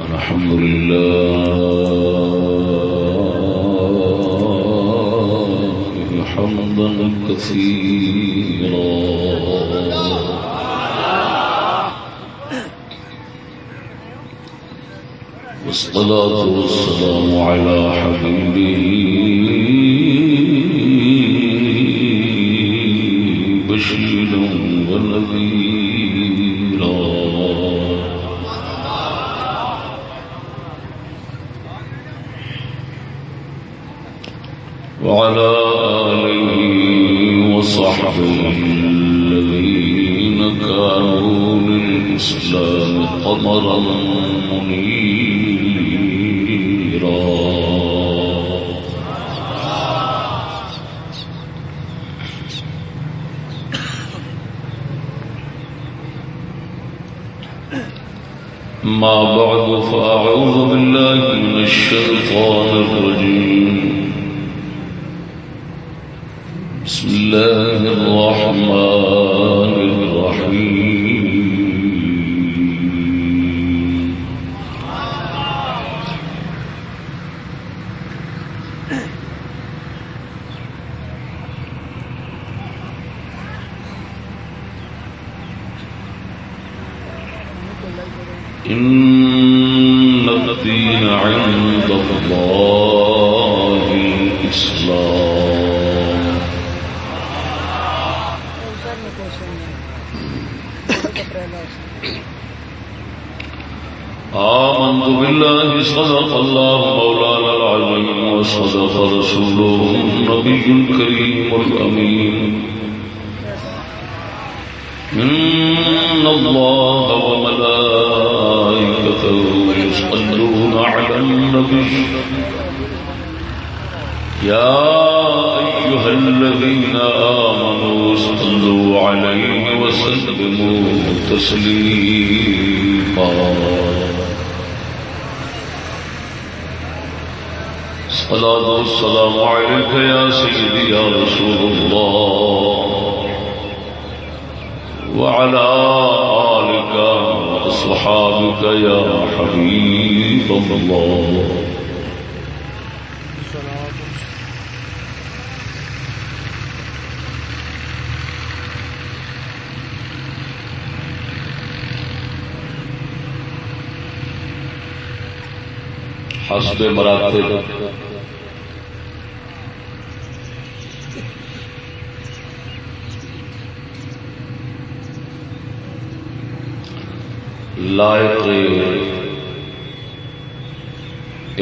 الحمد لله حمدا كثيرا. والصلاة والسلام على حبيبه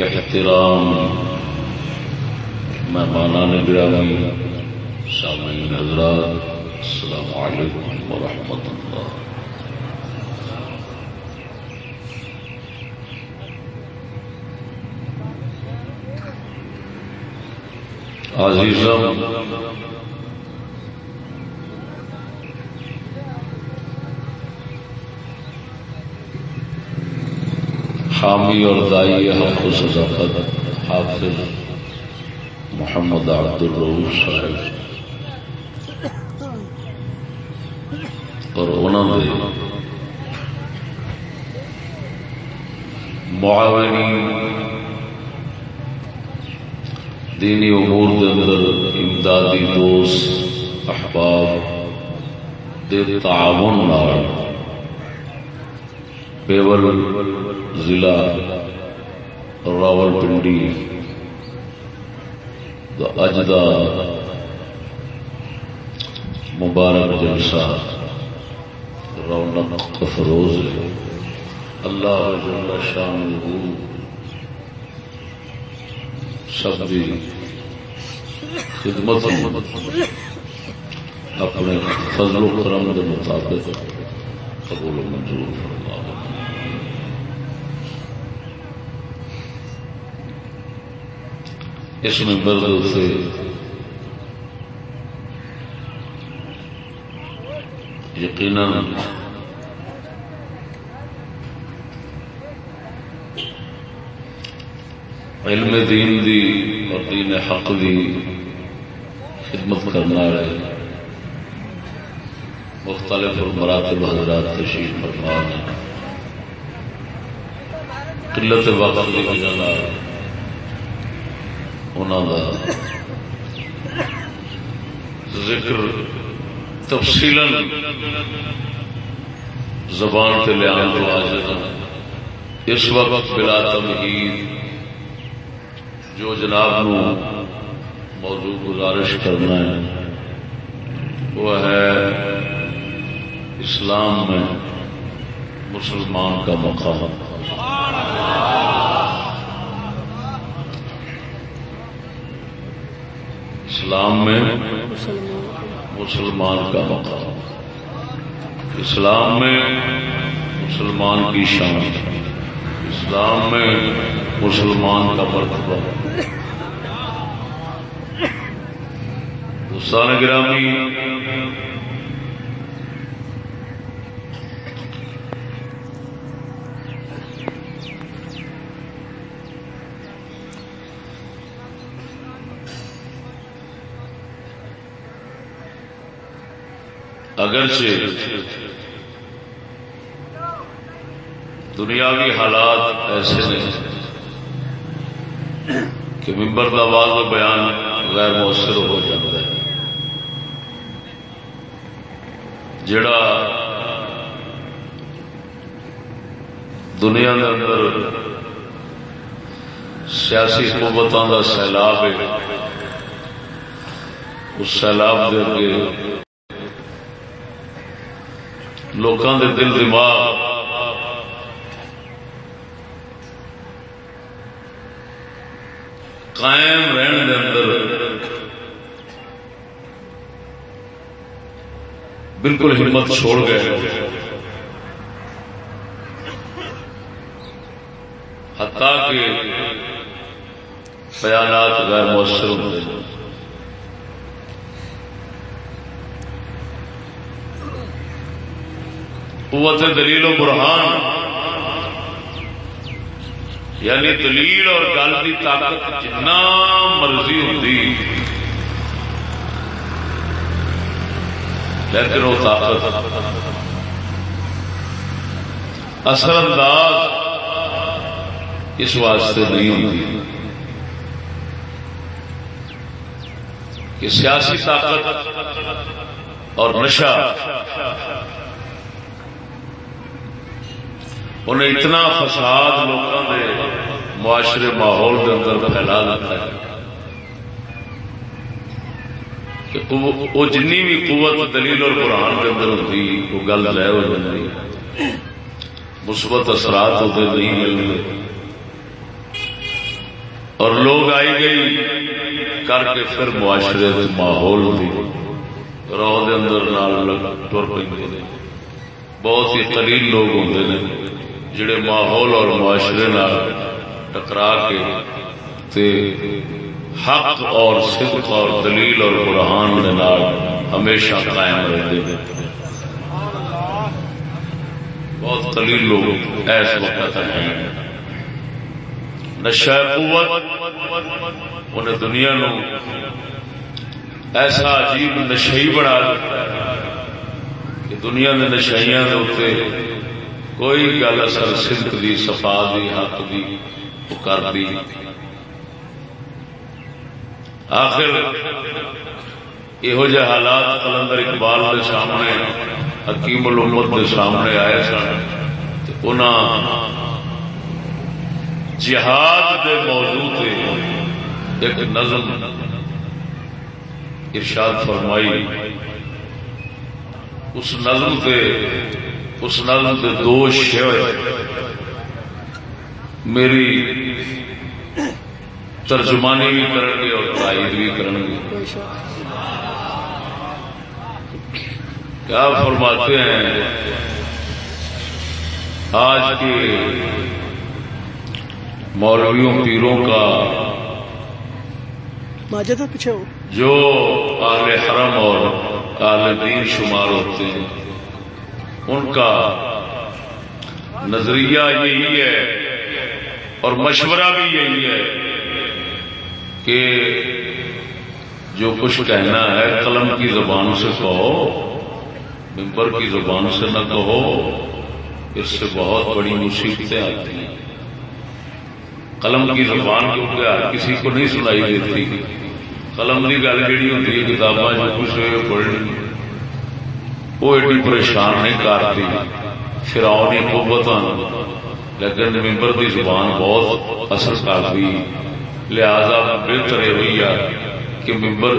احترام مہمانان گرامی سامعین حضرات السلام علیکم ورحمۃ اللہ۔ عزیزم حامی اور دائی حق و صداقت حافظ محمد عبد الروف صاحب۔ اور انہوں نے معاونی دینی امور دے اندر امدادی دوست، احباب دے تعاون نال پیول ضلع راول پنڈی اج دا مبارک جلسہ رونق افروز اللہ جل شان سب کی خدمت اپنے فضل و کرم کے مطابق قبول و منظور فرما اس ممبر سے یقینا۔ علم دین دی اور دین حق دی خدمت کرنا ہے مختلف مراتب حضرات تشریف فرمان قلت وقت کی وجہ انہوں کا ذکر تفصیل زبان سے لیا اس وقت بلا تمہید جو جناب نو موضوع گزارش کرنا ہے، وہ ہے اسلام میں مسلمان کا مقام۔ اسلام میں مسلمان کا مقام۔ اسلام میں مسلمان کی شان۔ اسلام میں مسلمان کا مرتبہ۔ دوستان گرامی اگرچہ دنیاوی حالات ایسے نہیں کہ ممبر کا واضح بیان غیر مؤثر ہو جاتا ہے۔ جڑا دنیا کے اندر سیاسی قوتوں کا سیلاب ہے، اس سیلاب کے اگے لوگوں کے دل دماغ۔ قائم رہن دے اندر بالکل ہمت چھوڑ گئے۔ حتیٰ کہ بیانات غیر مؤثر ہوتے ہیں قوت، دلیل و برہان. یعنی دلیل اور گل کی طاقت جنا مرضی ہوتی لیکن وہ طاقت اثر انداز اس واسطے نہیں ہوتی کہ سیاسی طاقت اور نشہ انہیں اتنا فساد لوگوں کے معاشرے ماحول کے اندر پھیلا دیتا ہے کہ وہ جن بھی قوت، دلیل اور قرآن کے اندر ہوتی وہ گل لے ہو جاتی مثبت اثرات ہوتے نہیں ملتے۔ اور لوگ آئی گئی کر کے پھر معاشرے ماحول بھی روح کے اندر ٹر پہ بہت ہی قلیل لوگ ہوتے ہیں جڑے ماحول اور معاشرے ٹکرا کے تے حق اور صدق اور دلیل اور قرآن ہمیشہ قائم رہتے ہیں۔ بہت قلیل لوگ ایس وقت ہیں۔ نشا قوت انہیں دنیا نو ایسا عجیب نشئی بنا دیتا ہے کہ دنیا کے نشائیاں کے کوئی گل اثر سنت دی صفا دی، حق دی کر دی۔ آخر یہو جہ حالات کلندر اقبال کے سامنے، حکیم الامت کے سامنے آئے سن جہاد دے موضوع تے ایک نظم ارشاد فرمائی۔ اس نظم سے اس کے دو شعر میری ترجمانی بھی کریں گے اور تائید بھی کریں گے۔ کیا فرماتے ہیں؟ آج کے مولویوں پیروں کا جو آل حرم اور آل دین شمار ہوتے ہیں۔ ان کا نظریہ یہی ہے اور مشورہ بھی یہی ہے کہ جو کچھ کہنا ہے قلم کی زبان سے کہو ممبر کی زبان سے نہ کہو، اس سے بہت بڑی مصیبتیں آتی ہیں۔ قلم کی زبان کیونکہ ہر کسی کو نہیں سنائی دیتی۔ قلم کی گل جہی ہوتی ہے کتاباں جو کچھ پڑھنی۔ وہ ایڈی پریشان نہیں کرتی۔ فراؤ قوت لیکن ممبر کی زبان بہت اثر کرتی۔ لہذا بہتر یہ کہ ممبر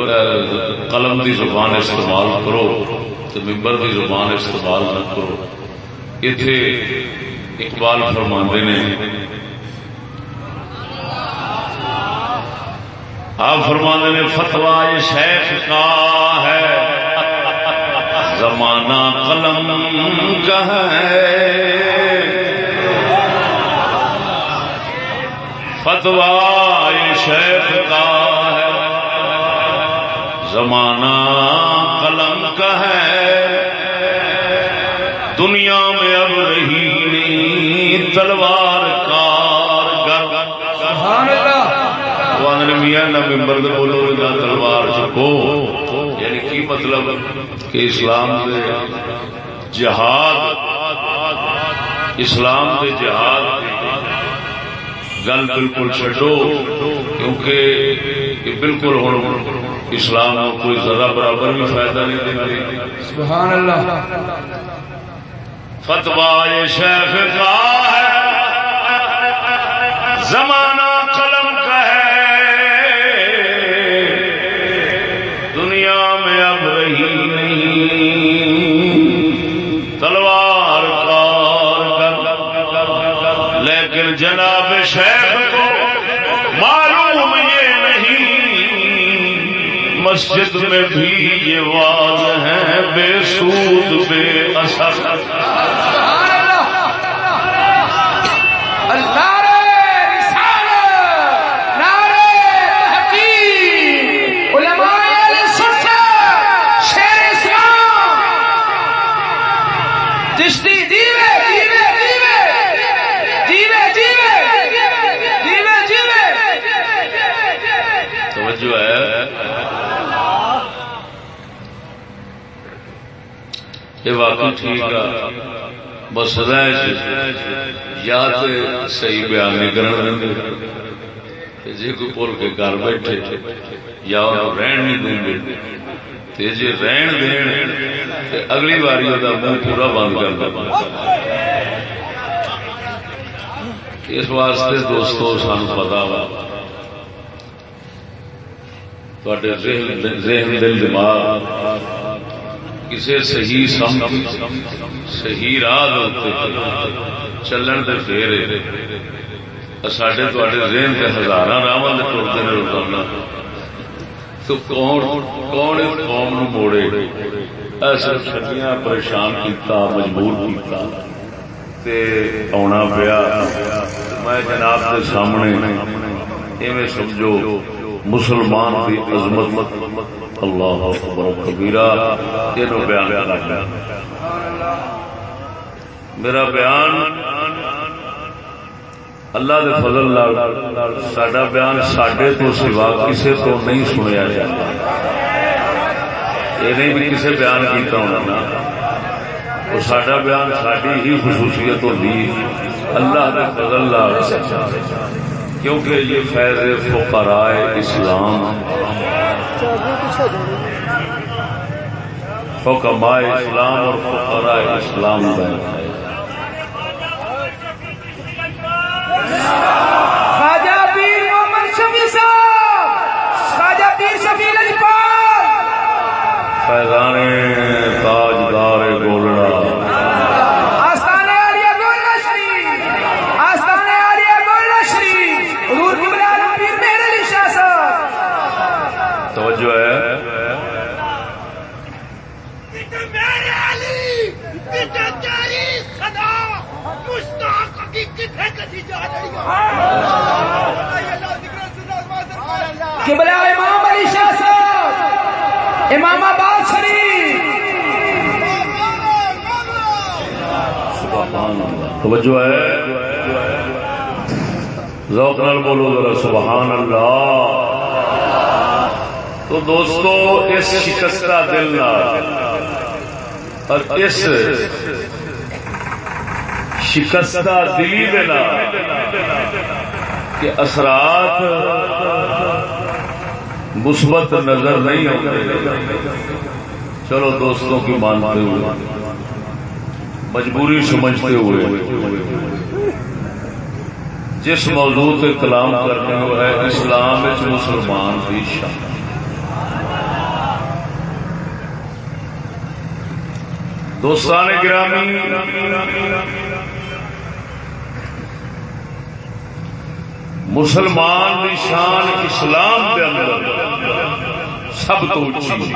قلم کی زبان استعمال کرو تو ممبر کی زبان استعمال نہ کرو۔ اتے اقبال فرماندے نے، آپ فرماندے نے فتوا یہ شیخ کا ہے۔ زمانہ قلم کا ہے۔ فتوا شیخ کا ہے۔ زمانہ قلم کا ہے۔ دنیا میں اب رہی نہیں تلوار کار میاں نہ ممبر بولو نہ تلوار چکو یعنی کی مطلب کہ اسلام دے جہاد اسلام دے جہاد گل بالکل چڈو کیونکہ بالکل ہوں اسلام کو کوئی زیادہ برابر بھی فائدہ نہیں دے سبحان اللہ۔ فتوا شیخ کا ہے۔ زمانہ شیخ کو معلوم یہ نہیں، مسجد میں بھی یہ واض ہے، بے سود، بے اثر یہ واقعی ٹھیک ہے۔ بس جی۔ یا تو صحیح بیان نہیں کرنا جی کوئی بول کے گھر بیٹھے یا رہن نہیں دیں گے جی رہن دین اگلی باری وہ منہ پورا بند کر دیں اس واسطے دوستو سان پتا وا۔ ذہن دل، دماغ کسی صحیح سمجھ، صحیح راہ چلن دے پھر سڈے تے ذہن سے ہزار راہ ٹرتے ہیں روزانہ تو کون کون اس قوم نو موڑے؟ صرف سڈیاں پریشان کیتا، مجبور کیتا۔ تے آنا پیا۔ میں جناب کے سامنے ایویں سمجھو، مسلمان کی عظمت اللہ اکبر کبیرہ یہ بیان کرنا میرا بیان، اللہ دے فضل سڈا بیان سڈے تو سوا کسی تو نہیں سنیا جاتا یہ نہیں بھی کسی بیان کیتا ہونا نا۔ وہ سڈا بیان ساری ہی خصوصیت ہوتی اللہ دے فضل کیونکہ یہ فیض فقراء اسلام۔ فقماء اسلام اور فقراء اسلام بہن۔ خواجہ قبلہ امام علی شاہ صاحب، امام آباد شریف۔ توجہ ہے؟ ذوق نال بولو ذرا، سبحان اللہ۔ تو دوستو، اس شکستہ دل اور اس شکستہ دلی کہ اثرات مثبت نظر نہیں آتے چلو دوستوں کی مانتے ہوئے، مجبوری سمجھتے ہوئے۔ جس موضوع سے کلام کرنے ہوا ہے، اسلام مسلمان کی شان۔ دوستان گرامی مسلمان کی شان اسلام کے اندر سب تو اچھی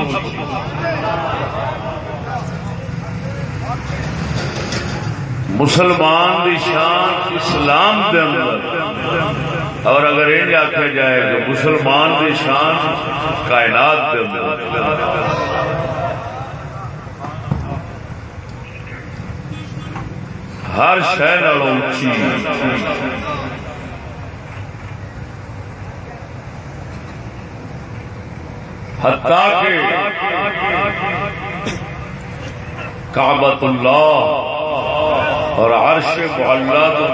مسلمان کی شان اسلام کے اندر۔ اور اگر یہ آخیا جائے تو مسلمان کی شان کائنات کے اندر۔ ہر شہر اچھی حتیٰ کہ کعبت اللہ اور عرش معلہ تو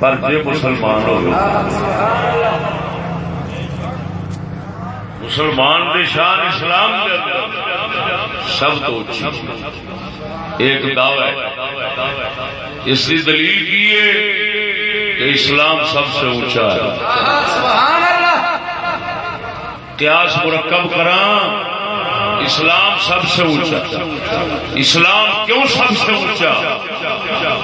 پر جی مسلمان ہو مسلمان کی شان اسلام سب تو اچھی۔ ایک دعوی ہے۔ اس کی دلیل کی ہے کہ اسلام سب سے اونچا ہے۔ قیاس مرکب کرا اسلام سب سے اونچا۔ اسلام کیوں سب سے اونچا؟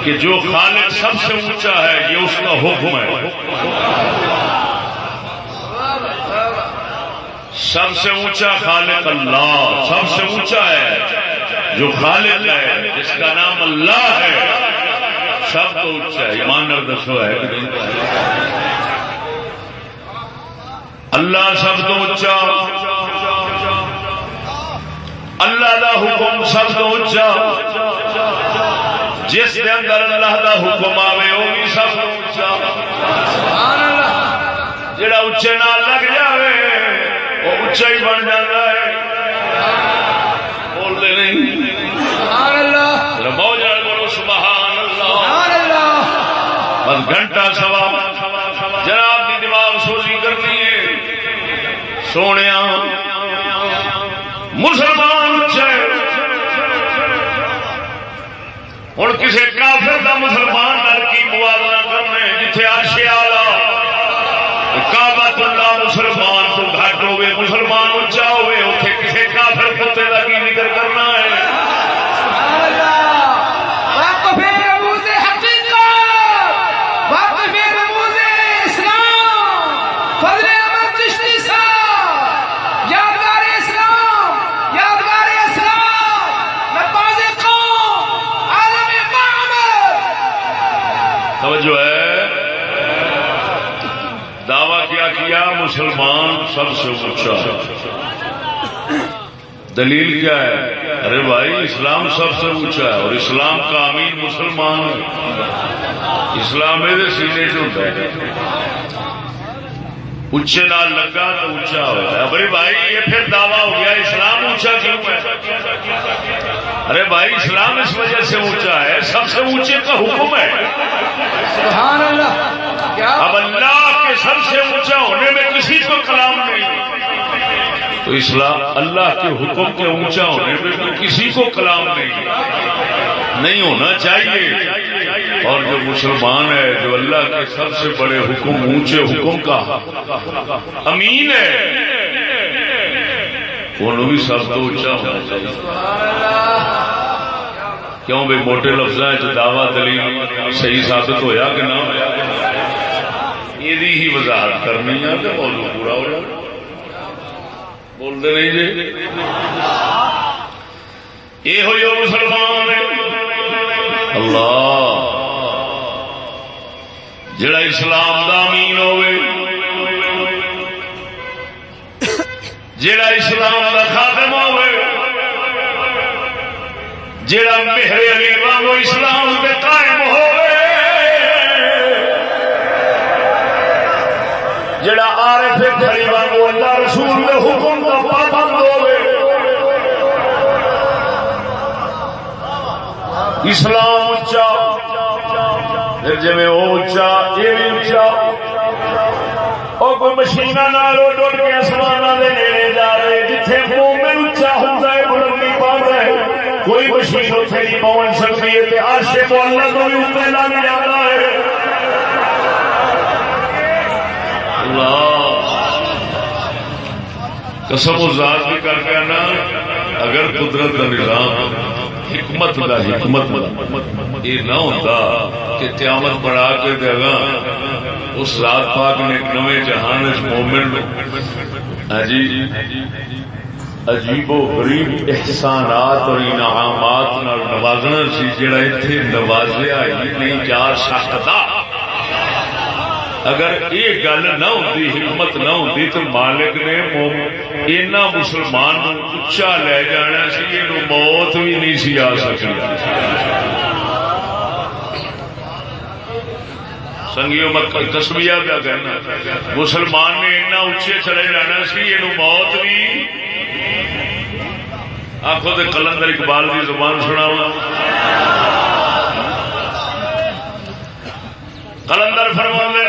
کہ جو خالق سب سے اونچا ہے، یہ اس کا حکم ہے۔ سب سے اونچا خالق اللہ، سب سے اونچا ہے۔ جو خالق ہے، جس کا نام اللہ ہے سب تو اونچا ہے ایمان دسو ہے۔ اللہ سب تو اونچا۔ اللہ دا حکم سب تو اچا جس کے اندر اللہ دا حکم آئے وہ بھی سب تو اچا جڑا اچے نال لگ جائے وہ اچا ہی بن جاتا ہے بولتے نہیں موج بولو سبحان اللہ بس گھنٹہ سوا جناب کی دماغ سوزی کرنی ہے۔ سونے مسلمان ہوں کسی کافر کا مسلمان در کی موازنہ کرنے جتنے آشے والا کابت اللہ مسلمان تو گھٹ ہوئے، مسلمان اچا ہوئے اتنے کسی کافر کتے کا کی ذکر کرنا؟ کیا مسلمان سب سے اونچا دلیل کیا ہے؟ ارے بھائی، اسلام سب سے اونچا ہے اور اسلام کا امین مسلمان اسلام میرے سینے سے ہوتا ہے اچھے نال لگا تو اونچا ہوتا ہے ارے بھائی، یہ پھر دعویٰ ہو گیا، اسلام اونچا کیوں ہے؟ ارے بھائی اسلام اس وجہ سے اونچا ہے سب سے اونچے کا حکم ہے۔ اب اللہ کے سب سے اونچا ہونے میں کسی کو کلام نہیں۔ تو اسلام اللہ کے حکم کے اونچا ہونے میں کسی کو کلام نہیں۔ نہیں ہونا چاہیے۔ اور جو مسلمان ہے جو اللہ کے سب سے بڑے حکم اونچے حکم کا امین ہے۔ انہوں بھی سب تو اونچا ہونا چاہیے۔ کیوں بھائی موٹے لفظ دعوی دلیل صحیح ثابت ہویا کہ نہ؟ یہ ہی وضاحت کرنی ہے تو موضوع پورا ہو جائے۔ بولتے نہیں جی؟ یہ ہو مسلمان۔ اللہ، جڑا اسلام دا ہوئے جڑا اسلام دا خاتم ہوئے جڑا مہر علی وانگو اسلام پہ قائم ہوئے جڑا عارف کھڑی وانگو اللہ رسول دے حکم کا پابند ہوئے۔ اسلام اچا جی اچا یہ بھی اچا اور کوئی مشین ڈٹ کے آسمان کے نیڑے جا رہے جتنے مومن اچا ہوتا ہے بلندی پا رہے کوئی مشین اتنے نہیں پہنچ سکتی ہے آشے کو اللہ کو بھی اتنے لگ جاتا ہے۔ اللہ۔ قسم و ذات بھی کر کے نا اگر قدرت کا نظام، حکمت دا حکمت یہ نہ ہوتا کہ قیامت بڑھا کے دے گا۔ اس رات پاک نے ایک نوے جہان مومن ہاں جی عجیب و غریب احسانات اور انعامات نوازنا سی جڑا اتنے نوازیا ہی نہیں جا سکتا۔ اگر یہ گل نہ ہوتی حکمت نہ ہوتی تو مالک نے اینا مسلمان اچا لے جانا سی یہ موت بھی نہیں سی آ سکتی سنگیو کسمیا پیا کہنا۔ مسلمان نے اینا اچے چلے جانا سی یہ موت بھی آخو تو کلندر اقبال کی زبان سنا کلندر فرما نے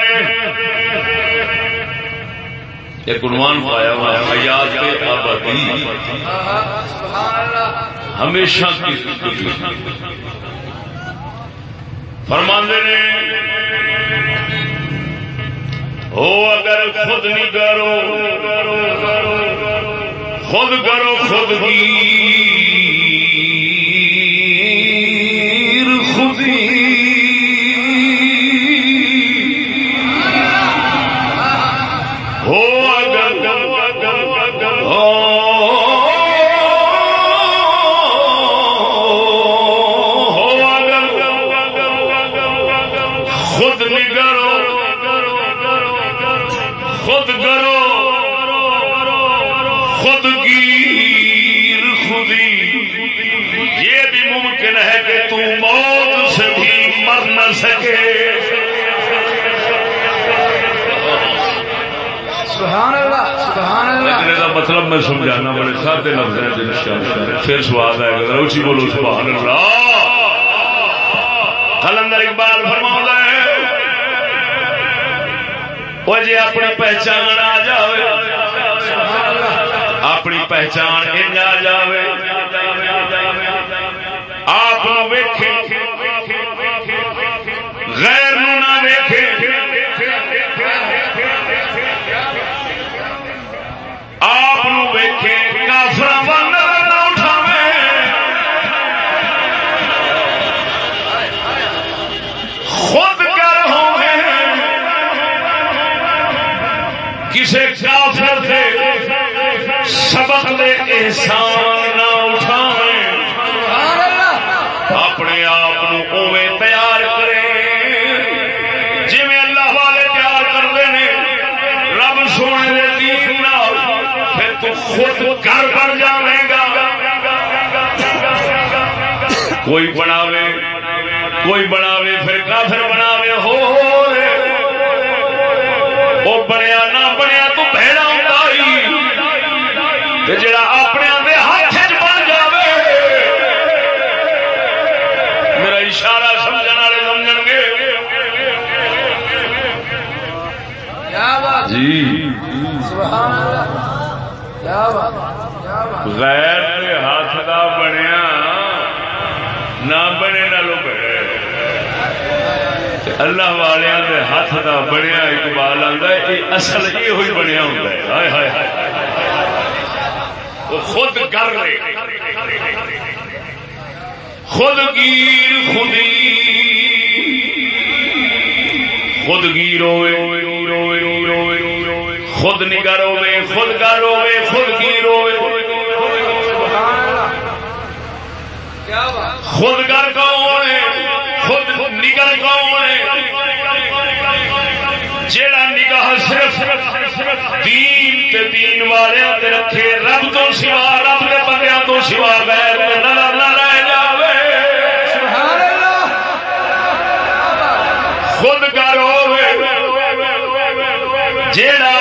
ایک عنوان پایا ہوا ہے، حیات آبادی۔ ہمیشہ کی زندگی۔ فرماندے نے، ہو اگر خود نہیں کرو خود کرو خود کی۔ مطلب میں سمجھانا بڑے سادے لفظ ہیں پھر سواد آئے گا اچھی بولو سبحان اللہ کلندر اقبال فرما ہے وہ جی اپنی پہچان آ جائے اپنی پہچان ان آ جائے آپ ویکھے سبق لے احسان نہ اٹھاوے اپنے آپ اوے تیار کرے۔ جی اللہ والے تیار کرتے ہیں، رب سونے پھر تو خود گھر بن جائے گا۔ کوئی بناوے کوئی بناوے، پھر کافر بناوے، ہو وہ بنیا، نہ بنیا تو بہنا ہوتا ہی۔ جڑا اپنے ہاتھ بن جائے میرا اشارہ سمجھنے والے سمجھ گے جی غیر ہاتھ کا بنیا نہ بنے نہ لو اللہ والوں کے ہاتھ کا بنیا اقبال آتا ہے یہ اصل یہ ہوئی بنیا ہوتا ہے ہائے ہائے وہ خود کر لے خود گیر خودی۔ خود گیر ہوئے خود نگر ہوئے خود گر ہوئے خود گیر ہوئے خود گر کون ہے؟ خود نگر کون ہے؟ جیڑا نگاہ صرف دین تے دین والے تے رکھے، رب تو سوا، رب کے بندیاں تو سوا غیر نہ رہ جاوے۔ خود گر ہوئے جیڑا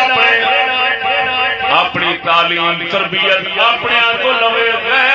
اپنی تعلیم، تربیت اپنے کو لوے، غیر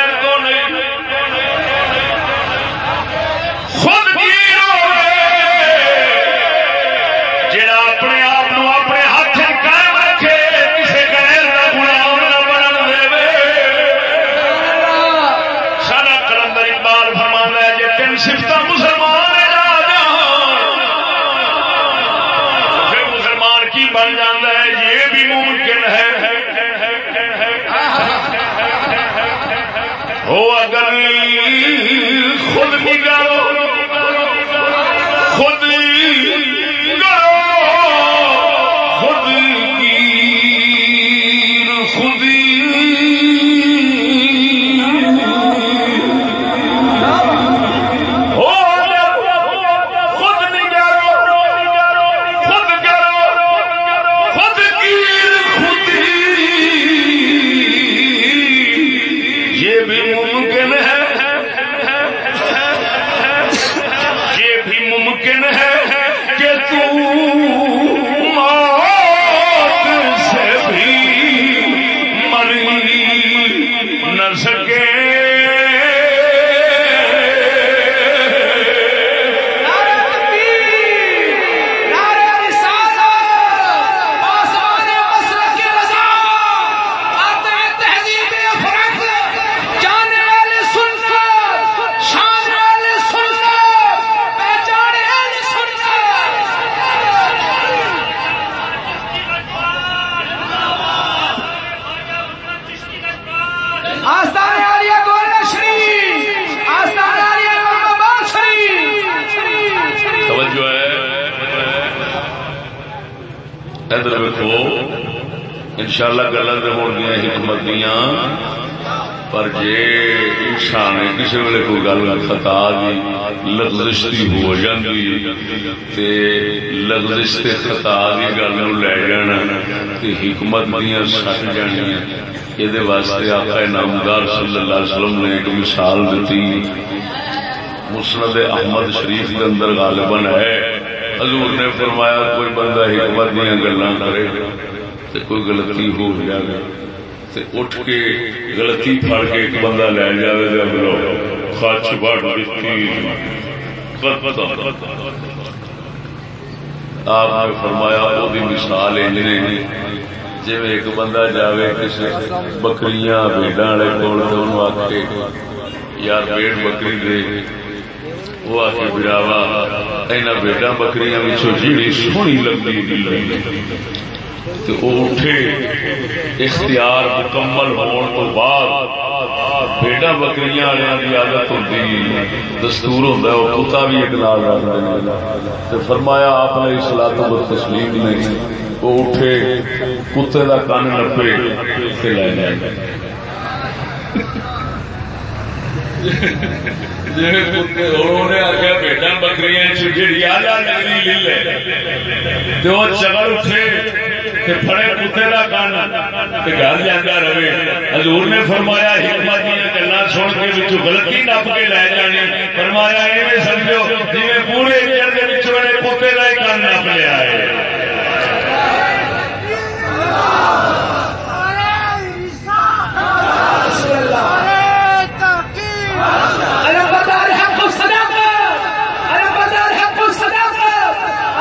پر جے انسان کسی ویلے کوئی گل خطا دی، لغزش دی ہو جاندی۔ تے لغزش تے خطا دی گل نو لے جانا، تے حکمت دیا سٹ جانیاں۔ یہ واسطے آقا نامدار صلی اللہ علیہ وسلم نے ایک مثال دیتی۔ مسند احمد شریف کے اندر غالباً ہے۔ حضور نے فرمایا، کوئی بندہ حکمت دیا گلا کرے تو کوئی غلطی ہو جائے تو اٹھ کے غلطی پھڑ کے ایک بندہ لے جائے گا بلو خچ بڑ آپ نے فرمایا وہ مثال انجنے جی ایک بندہ جاوے کسی بکریاں بھیڈا والے کول آ کے یار بھیڑ بکری دے وہ آ کے براوا اینا بیٹا بکریاں جیڑی سونی لگتی تو وہ اٹھے اختیار مکمل ہونے تو بعد بیٹا بکریاں والے کی عادت ہوتی دستور ہوتا ہے، وہ کتا بھی ایک نال رکھتے ہیں فرمایا، آپ نے اسلام کو تسلیم نہیں۔ وہ اٹھے کتے کا کن نپے لے جائے بیٹا بکری چگل اٹھے فڑے کتے کا کن گھر جانا رہے۔ حضور نے فرمایا، حکمت دیا گلا سن کے غلطی نپ کے لے جانی فرمایا یہ سمجھو جی پورے کتے کا ہی کن نپ لیا ہے۔ علمبردار حق الصداقة علمبردار حق الصداقة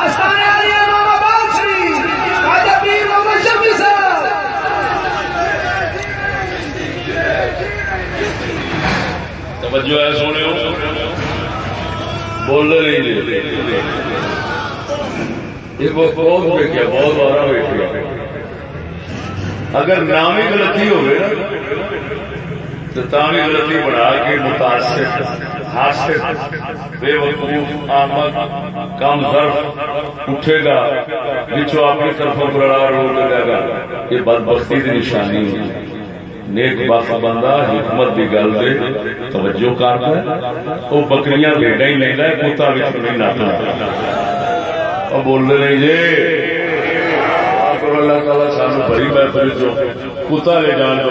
آستان علی امام آباد شریف خواجہ پیر محمد شفیع صاحب توجہ ہے سونے بول رہے نہیں یہ وہ بہت بیٹھیا بہت بارہ بیٹھیا اگر نام ہی غلطی ہوگی تو تامی غلطی بنا کے متاثر حاصل بے وقوف آمد کام ضرف اٹھے گا بچو اپنی طرف برڑا رو لگے گا۔ یہ بدبختی کی نشانی ہے نیک بخت بندہ حکمت کی گل دے توجہ کرتا ہے وہ بکریاں بھیڈا ہی لینا ہے کتا بھی نہیں ناپنا وہ بول رہے جی۔ اللہ تعالیٰ سانو بڑی محفل کتا لے جان کو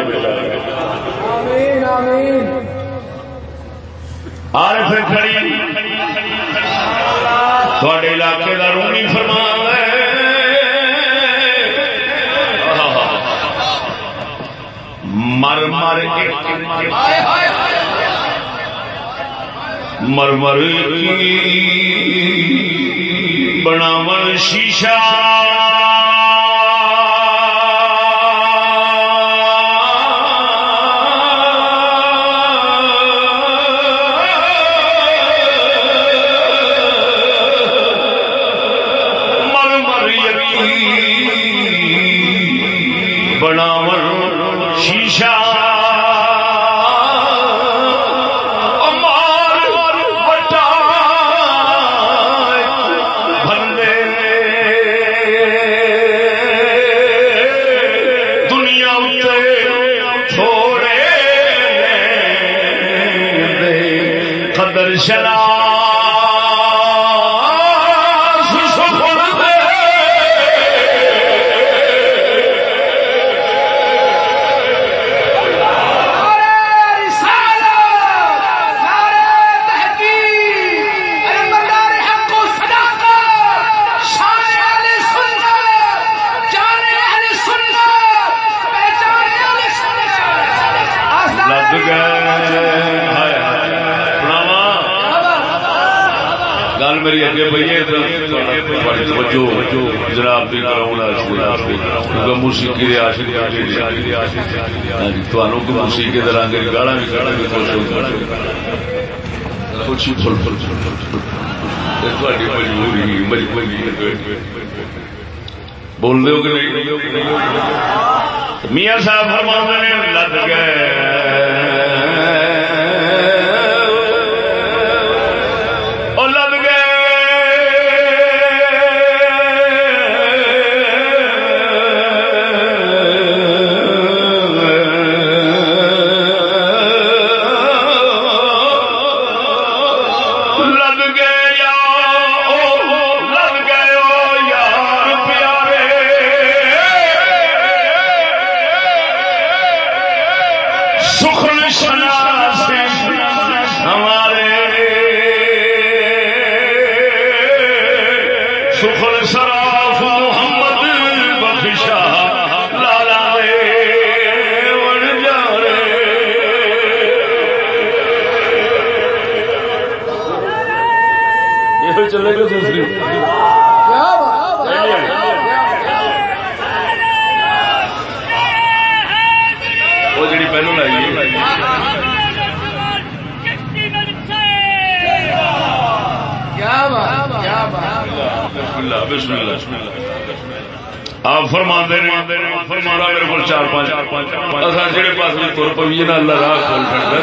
تھوڑے علاقے کا رونی فرمان ہے مر مر مر مر بناو شیشہ توجہ، جناب کیونکہ موسیقی دے عاشق کو ہاں جی، موسیقی دے رنگ ہو کچھ بول دیو کہ نہیں؟ میاں صاحب فرماندے ہیں لگ گئے۔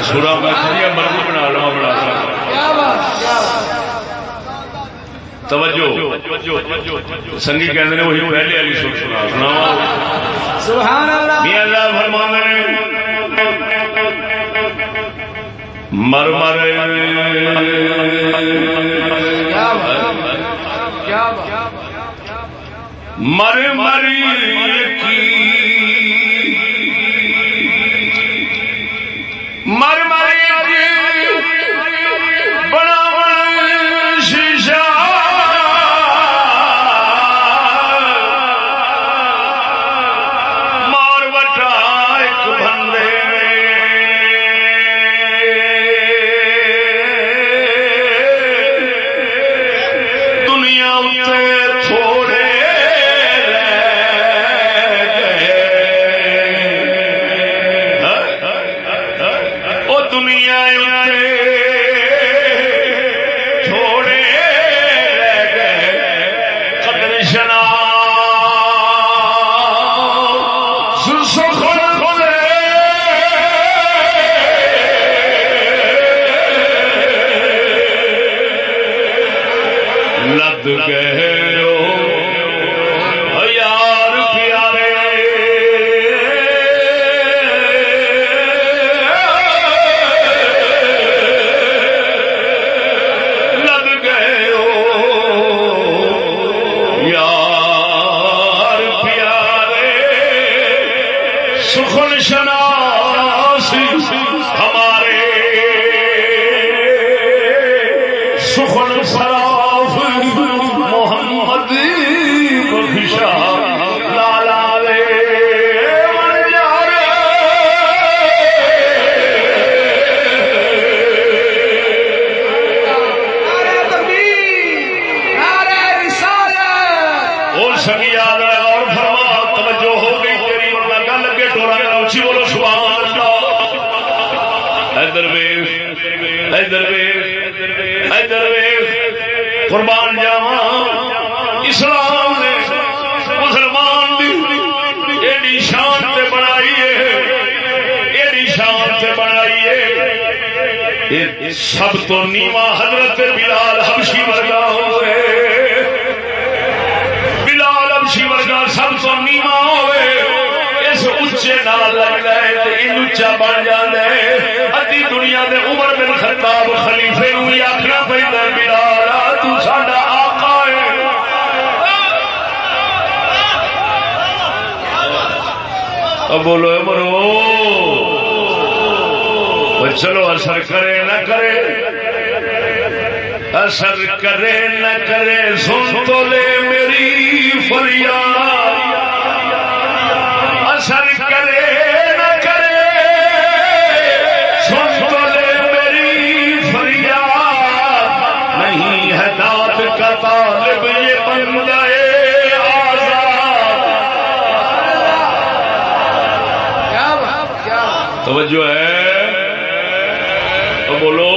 سورا میں مرضی بنا لا بنا سکتا والی سنا سنا فرما مر مر۔ مر مری۔ توجہ ہے؟ تو بولو۔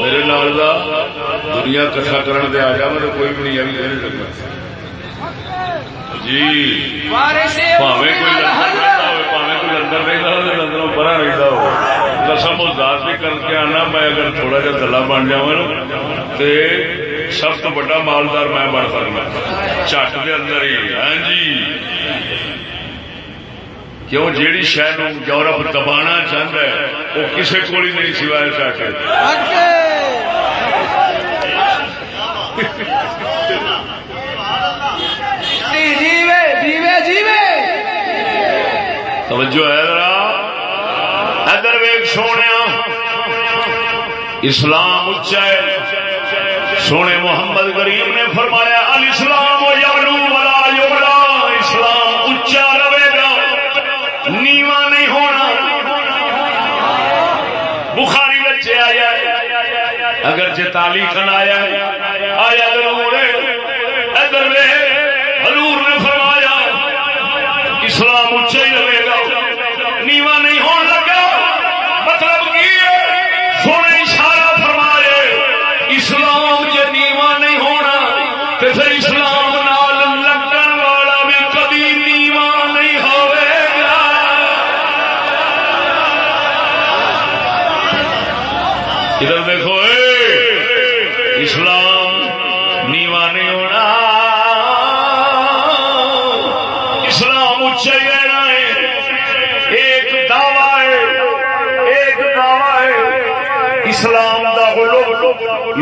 میرے نال دا دنیا کٹھا کرن دے آ جا میں کوئی بھی نہیں ہے جی۔ پاوے کوئی لندر رہتا ہو لندروں پرا رہتا ہو قسم ذات بھی کر کے آنا، میں اگر تھوڑا جا دلہ بن جا سب تو بڑا مالدار میں بن سکتا چٹ کے اندر ہی۔ ہاں جی۔ کیوں جیڑی شہر یورپ دبانا چاہتا ہے وہ کسی کو نہیں سوائے چاہتے توجہ ہے ذرا۔ ادر ویگ سونے اسلام اچا ہے۔ سونے محمد غریب نے فرمایا الاسلام یعلو ولا یعلا اسلام اچا رہے گا نیوا نہیں ہونا بخاری بچے آیا خالی چ آیا آیا ضرور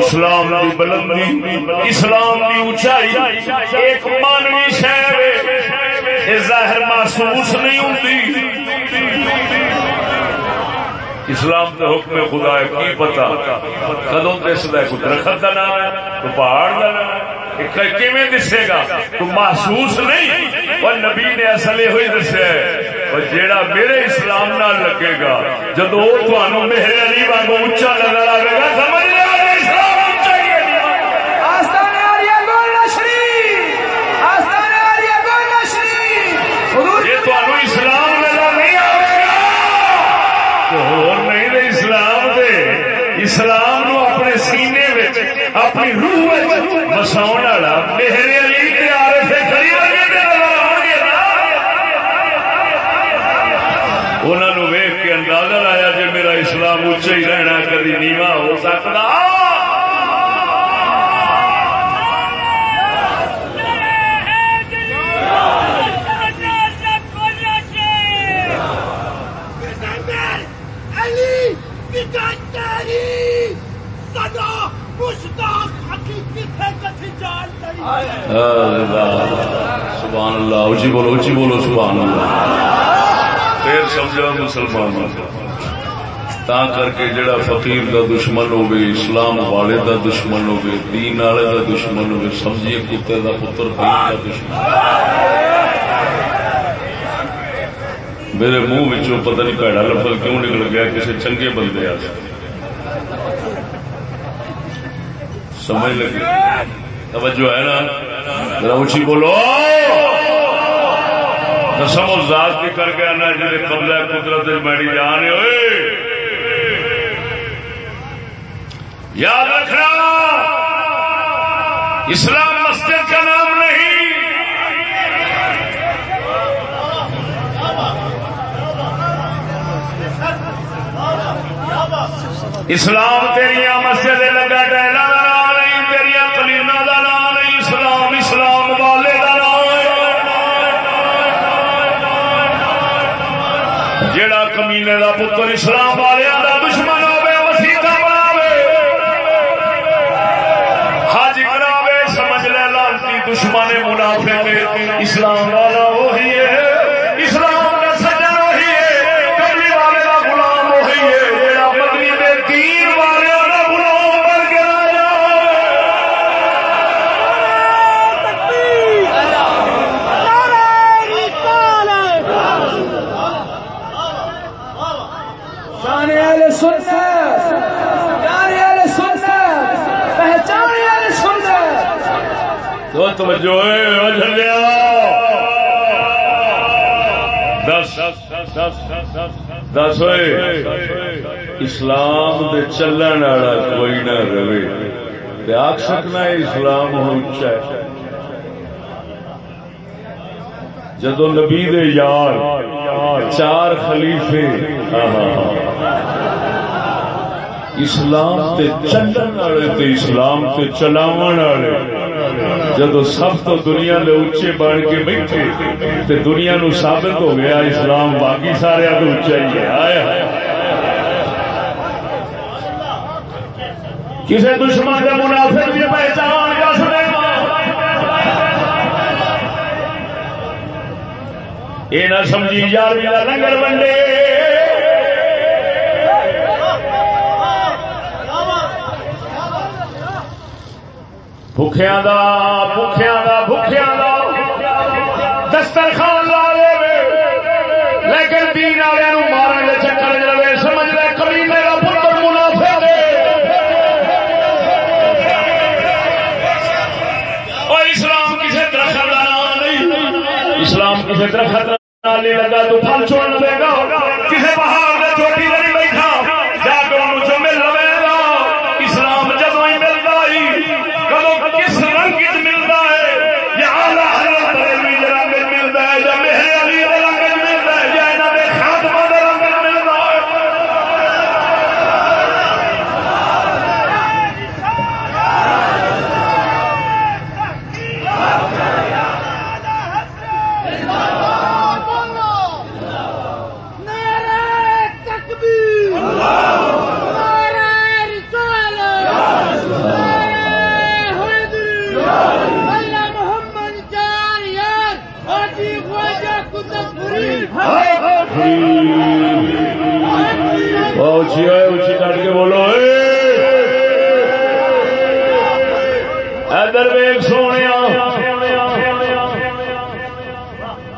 اسلام دی بلندی، اسلام دی اونچائی، ایک مانوی شہر ظاہر محسوس نہیں ہوتی۔ اسلام کے حکم خدا ہے، کی پتا کدوں دستا ہے کوئی درخت کا نام ہے، کوئی پہاڑ کا نام ہے؟ کیویں دسے گا؟ تو محسوس نہیں۔ اور نبی نے اصل یہ دسیا ہے، اور جیڑا میرے اسلام نہ لگے گا جب وہ تمہوں میرے علی واگ اچا نظر آئے گا، سمجھ لیا اسلام اچا ہی ہے آستانے آریا گول نشری آستانے آریا گول نشری حضور یہ تمہوں اسلام نظر نہیں آئے گا تو اور نہیں دے اسلام دے اسلام نو اپنے سینے وچ اپنی روح وچ بساؤن والا میرے علی تے عارف ورگے نظر آؤ گے انہاں نو ویکھ کے اندازہ لایا جے میرا اسلام اونچا ہی رہنا کدی نیواں ہو سکدا علی سبحان اللہ اچھی بولو اچھی بولو سبحان اللہ پھر سمجھا مسلمان تا کر کے جڑا فقیر دا دشمن ہوگی اسلام والے دا دشمن ہوگی دین والے دا دشمن ہوگی سمجھیے کتے دا پتر دین دا دشمن۔ میرے منہ پتہ نہیں پیڑا لفظ کیوں نکل گیا کسی چنگے بندے آ سمجھ لگی؟ توجہ ہے نا؟ ذرا اچھی بولو۔ قسم و ذات کی کر گیا نا جی قبضہ قدرت میری جان ہوئے یاد رکھنا! اسلام مسجد کا نام نہیں اسلام تیریا مسجد لگا ڈیلا کا نام نہیں تیریا کلینا کا نام نہیں، اسلام اسلام والے کا نام جڑا کمینے کا پتر اسلام والے توجہ دس دس ہوئے۔ اسلام دے چلن والا کوئی نہ رہے۔ آخ سکنا اسلام اچا جدو نبی دے یار، چار خلیفے۔ اسلام تے چلن والے تے اسلام تے چلاو والے۔ جدو سب تو دنیا دے اچے بن کے بیٹھے، تے دنیا نو ثابت ہو گیا، اسلام باقی سارے تو اچا ہی ہے۔ آیا۔ کسی دشمن کے منافع کی پہچان دس دے یہ نہ سمجھی یار میرا لنگر بنڈے بھوکھیا بھوکھیا بھوکھیا دسترخان لا لے لیکن دین والے مارن کے چکر چلے سمجھ لے کمی میرا پتر منافع دے اور اسلام کسی درخت کا نام نہیں اسلام کسی درخت لے لگا تو پھل چھوڑ لے گا کسی پہاڑ میں چوٹی نہیں بیٹھا جا کے ان سے مل لے گا اسلام جدو ہی ملتا ہی کدو کس رنگ ملتا ہے یا اعلی حضرت علی رنگ ملتا ہے یا میرے علی رنگ ملتا ہے یا انہوں نے خاتمہ رنگ ملتا ہے نعرہ تکبیر نعرہ رسالت نعرہ حیدری اللہ محمد جان یار حاجی خواجہ قطبپوری اچھی ہے اچھی کٹ کے بولو ادھر ویگ سونے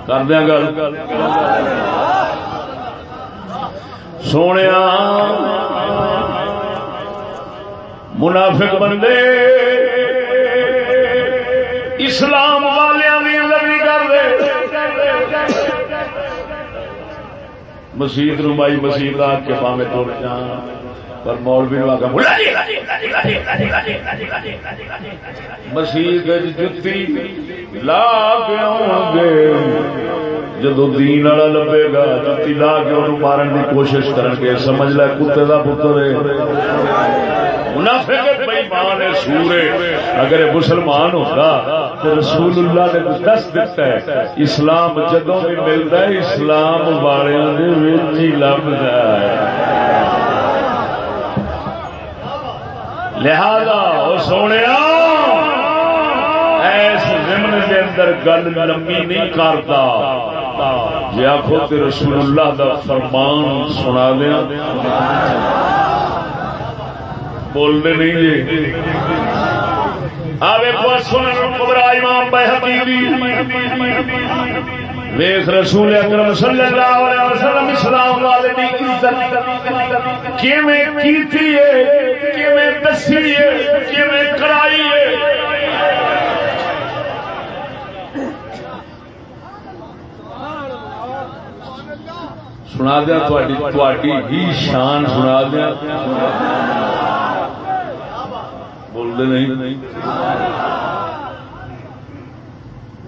کر دیا گل سونے منافق بندے اسلام والوں کی لگی کر دے مسیت نو بائی مسیت آ کے پاوے تر جان پر مولوی نو آگے مسیت جتی لا کے گے جدو دین والا لبے گا جتی لا کے انہوں مارن کی کوشش کرن گے سمجھ لے کتے کا پتر ہے منافق بےمان سورے اگر مسلمان ہوگا رسول اللہ نے دس دیتا ہے، اسلام جدو بھی ملتا ہے، اسلام والوں ہی لبتا ہے۔ لہذا وہ سونے ایس ضمن کے اندر گل لمبی نہیں کرتا۔ جی آخو تو رسول اللہ دا فرمان سنا دیا بولتے نہیں جی ویخ رسول اکرم صلی اللہ علیہ وسلم اسلام والے دی عزت۔ کیویں کیتی ہے؟ کیویں دسی ہے؟ کیویں کرائی ہے؟ سنا دیا ہی شان سنا دیا۔ بولتے نہیں۔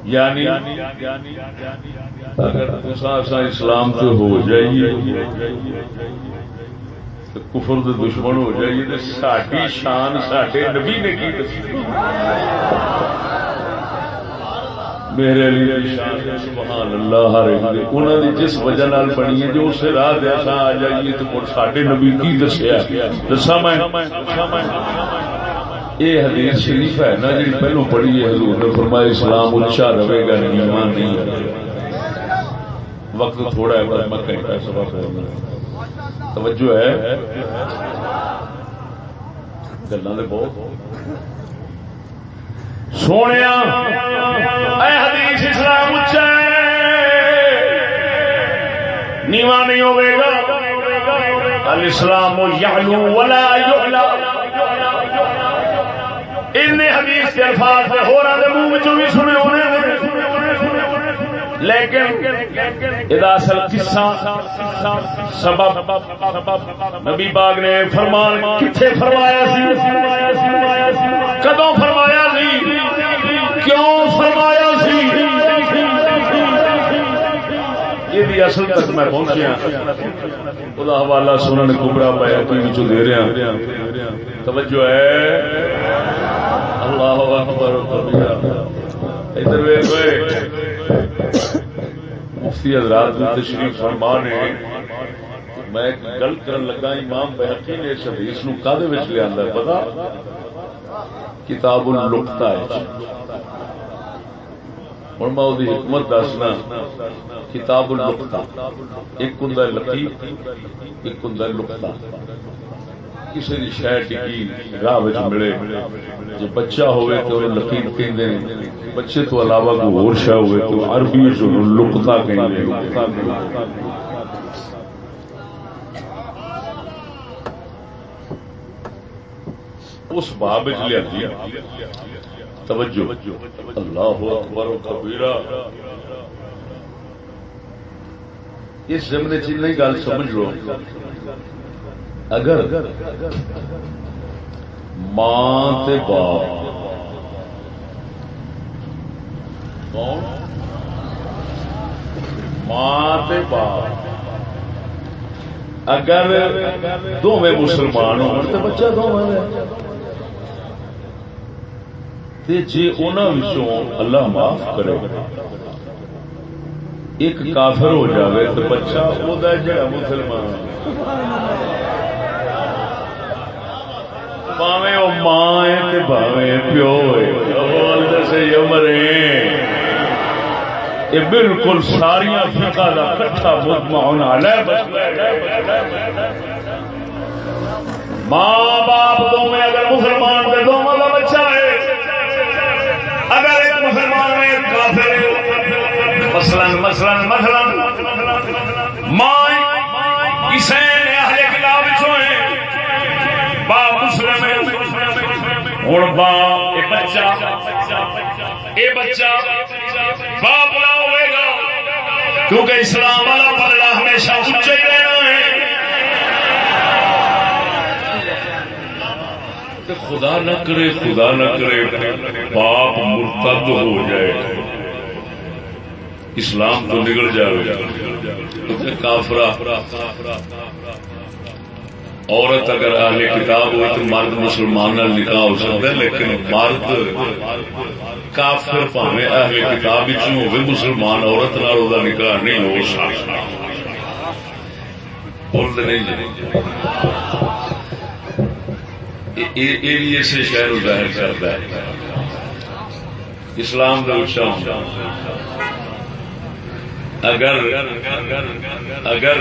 یعنی اگر اسلام سے ہو جائیے کفر دے دشمن ہو جائیے تو ساری شان سڈے نبی نے کی میرے لیے سبحان اللہ انہوں نے جس وجہ نال بنی ہے، جو اسے راہ دیا آ جائیے، تو سڈے نبی کی دسیا دسا میں؟ یہ حدیث شریف ہے نا جی؟ پہلو پڑھی ہے حضور نے، فرمایا اسلام اچھا رہے گا ایمان نہیں وقت تھوڑا ہے پر میں کہتا سبا توجہ ہے؟ گلا بہت۔ سونے اے حدیث اسلام اچھا نیوا نہیں ہوئے گا۔ الاسلام یعلو ولا یعلا ان حدیث کے الفاظ ہو رہا منہ بھی سنے ہونے لیکن اصل قصہ سبب نبی باغ نے فرمان کتنے فرمایا سی؟ کدو فرمایا سی؟ کیوں فرمایا سی؟ یہ بھی اصل تک میں پہنچیا۔ وہ حوالہ سنن کبرا پایا ٹی دے رہا ہاں۔ توجہ ہے۔ اللہ اکبر ادھر مفتی حضرات تشریف فرما نے۔ میں گل کرن لگا، امام بحقی نے اس حدیث نو کدے وچ لیا پتا کتاب القتا ہے۔ ہوں میں وہ حکمت دسنا کتاب القتا ایک ہوں لطیف ایک ہوں لقتا کسی کی شہ ٹکی راہ ملے۔ جی بچہ ہوئے تو لطیف کہتے ہیں۔ بچے تو علاوہ کوئی اور شہ ہوئے تو عربی جو لقتا کہیں اس باب لیا۔ توجہ۔ اللہ اکبر و کبیرہ۔ اس زمنے چ نہیں گل سمجھ لو۔ اگر ماں تے باپ۔ ماں تے باپ۔ اگر دونوں مسلمان ہو تو بچہ دونوں تے جی انہوں اللہ معاف کرے، ایک کافر ہو جاوے تو بچہ وہ جڑا مسلمان پاوے وہ ماں ہے پاوے پیو ہے۔ مرے یہ بالکل ساریا فقہ کا کٹھا مجمع ہونا ماں باپ دونوں اگر مسلمان کے دونوں کا بچہ ہے اگر ایک مسلمان ہے کافر مثلا مثلا، ماں کسی اہل کتاب چوئے با مسلم ہوں با بچہ، اے بچہ، باپ نہ ہوئے گا۔ کیونکہ اسلام والا پلڑا ہمیشہ اچھا ہی رہنا ہے۔ خدا نہ کرے، خدا نہ کرے، باپ مرتد ہو جائے۔ اسلام تو نکل جائے کافرا عورت اگر اہل کتاب ہو تو مرد مسلمان نکاح ہو سکتا ہے، لیکن مرد کافر پاوے اہل کتاب ہو مسلمان عورت نال نکاح نہیں ہو سکتا۔ بولتے نہیں۔ اسی شہر ظاہر کرتا ہے۔ اسلام کا اچھا اگر اگر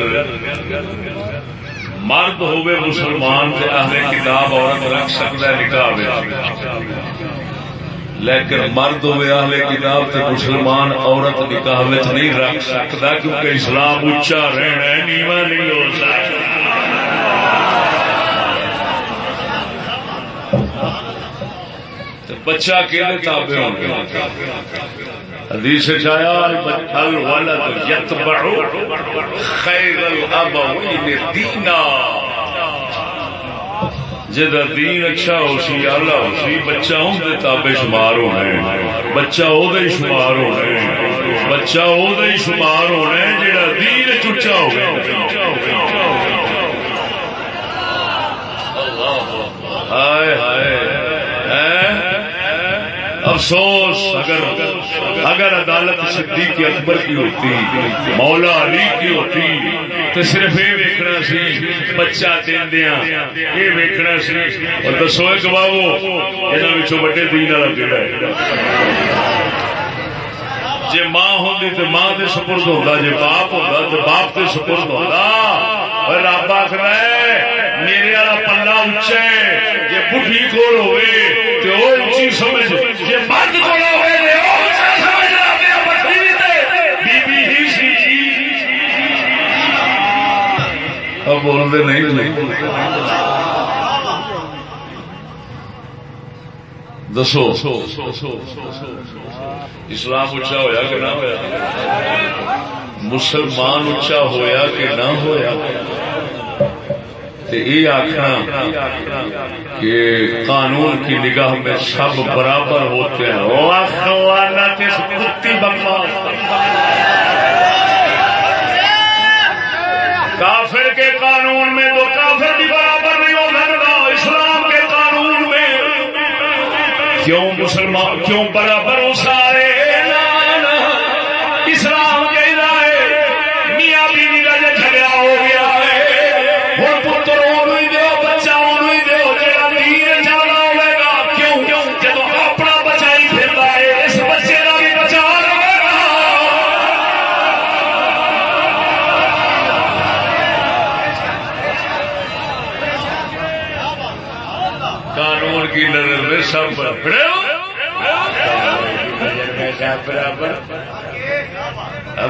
مرد ہوئے مسلمان سے اہل کتاب عورت رکھ سکتا ہے نکاح لیکن مرد ہوئے اہل کتاب سے مسلمان عورت نکاح نہیں رکھ سکتا کیونکہ اسلام اچا رہنا نیوا نہیں ہو سکتا۔ بچہ کہ تابے ہوں گے حدیث چایا الولد یتبع خیر الابوین دینا. جدا دین اچھا ہو سی آلہ ہو سی، بچہ ہوں دے تابے شمار ہونے بچہ ہو دے شمار ہونے بچہ ہو دے شمار ہونے جدا دین چچا اچھا ہو ہائے ہائے۔ افسوس، اگر اگر عدالت صدیق اکبر کی ہوتی، مولا علی کی ہوتی، تو صرف یہ ویکنا سی، بچہ دیا یہ ویکنا سی۔ اور دسو ایک بابو یہاں وڈے دین والا کہڑا ہے۔ جی ماں ہوں تو ماں کے سپرد ہوتا جی باپ ہوتا تو باپ کے سپرد ہوتا رب آخر میرے والا پلا اچا ہے۔ جی بڑھی کول ہوئے بولتے نہیں دسو۔ اسلام اچا ہویا کہ نہ ہویا؟ مسلمان اچا ہویا کہ نہ ہویا؟ یہ آخنا کہ قانون کی نگاہ میں سب برابر ہوتے ہیں۔ کافر کے قانون میں تو کافر بھی برابر نہیں ہو سکتا، اسلام کے قانون میں۔ کیوں مسلمان، کیوں برابر ہو سارے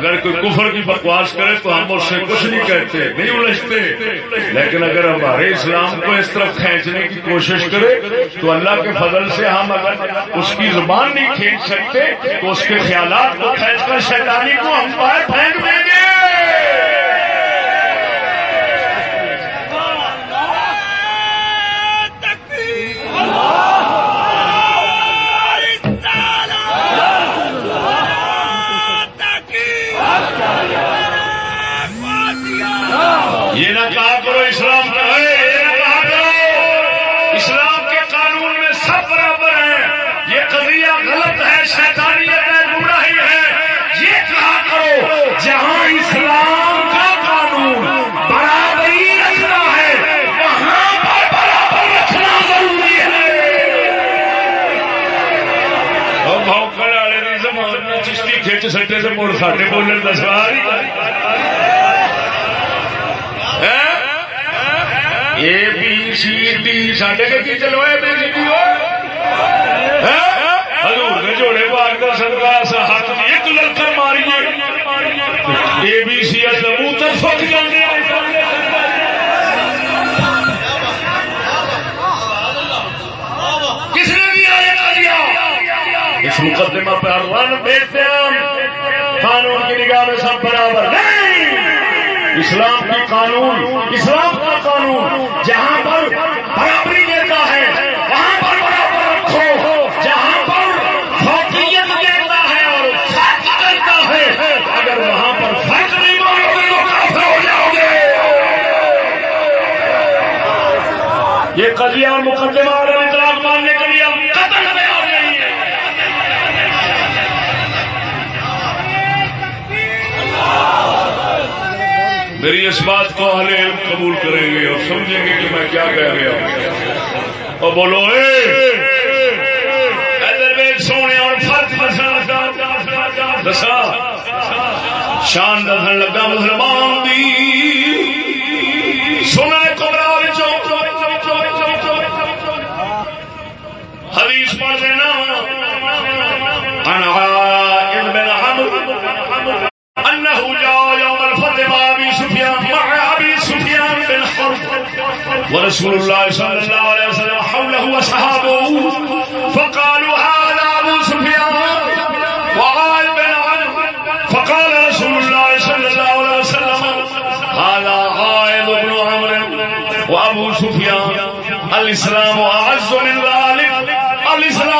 اگر کوئی کفر کی بکواس کرے تو ہم اس سے کچھ نہیں کہتے، نہیں الجھتے۔ لیکن اگر ہمارے اسلام کو اس طرف کھینچنے کی کوشش کرے تو اللہ کے فضل سے ہم اگر اس کی زبان نہیں کھینچ سکتے تو اس کے خیالات کو کھینچ کر شیطانی کو ہم باہر پھینک دیں۔ سٹے سے مڑ ساٹے بولنے دسوار اے بی سی ڈی سڈے کے کی چلو اے بی سی ڈی ہزور نے جوڑے پاک کا سرکار ہاتھ میں ایک لڑکر ماری اے بی سی منہ تک سوچ جانے کس نے دیا یہ دیا اس مقدمہ پہ رن بیچتے ہیں۔ قانون کی نگاہ میں سب برابر نہیں! اسلام کا قانون، اسلام کا قانون جہاں پر برابری دیتا ہے، وہاں پر برابر رکھو۔ جہاں پر فوقیت دیتا ہے اور فرق کرتا ہے، اگر وہاں پر فرق نہیں مانو گے تو کافر ہو جاؤ گے۔ یہ قضیہ مقدمہ میری اس بات کو اہل علم قبول کریں گے اور سمجھیں گے کہ میں کیا کہہ گیا ہوں۔ اور بولو، اے سونے اور فرق دسا، شان دسن لگا مسلمان دی۔ سنا حدیث پڑھ دینا ورسول الله صلى الله عليه وسلم حوله وصحابه فقالوا هذا أبو سفيان وعال بن عمرو، فقال رسول الله صلى الله عليه وسلم، هذا عائد بن عمرو وأبو سفيان الإسلام أعز من ذلك الإسلام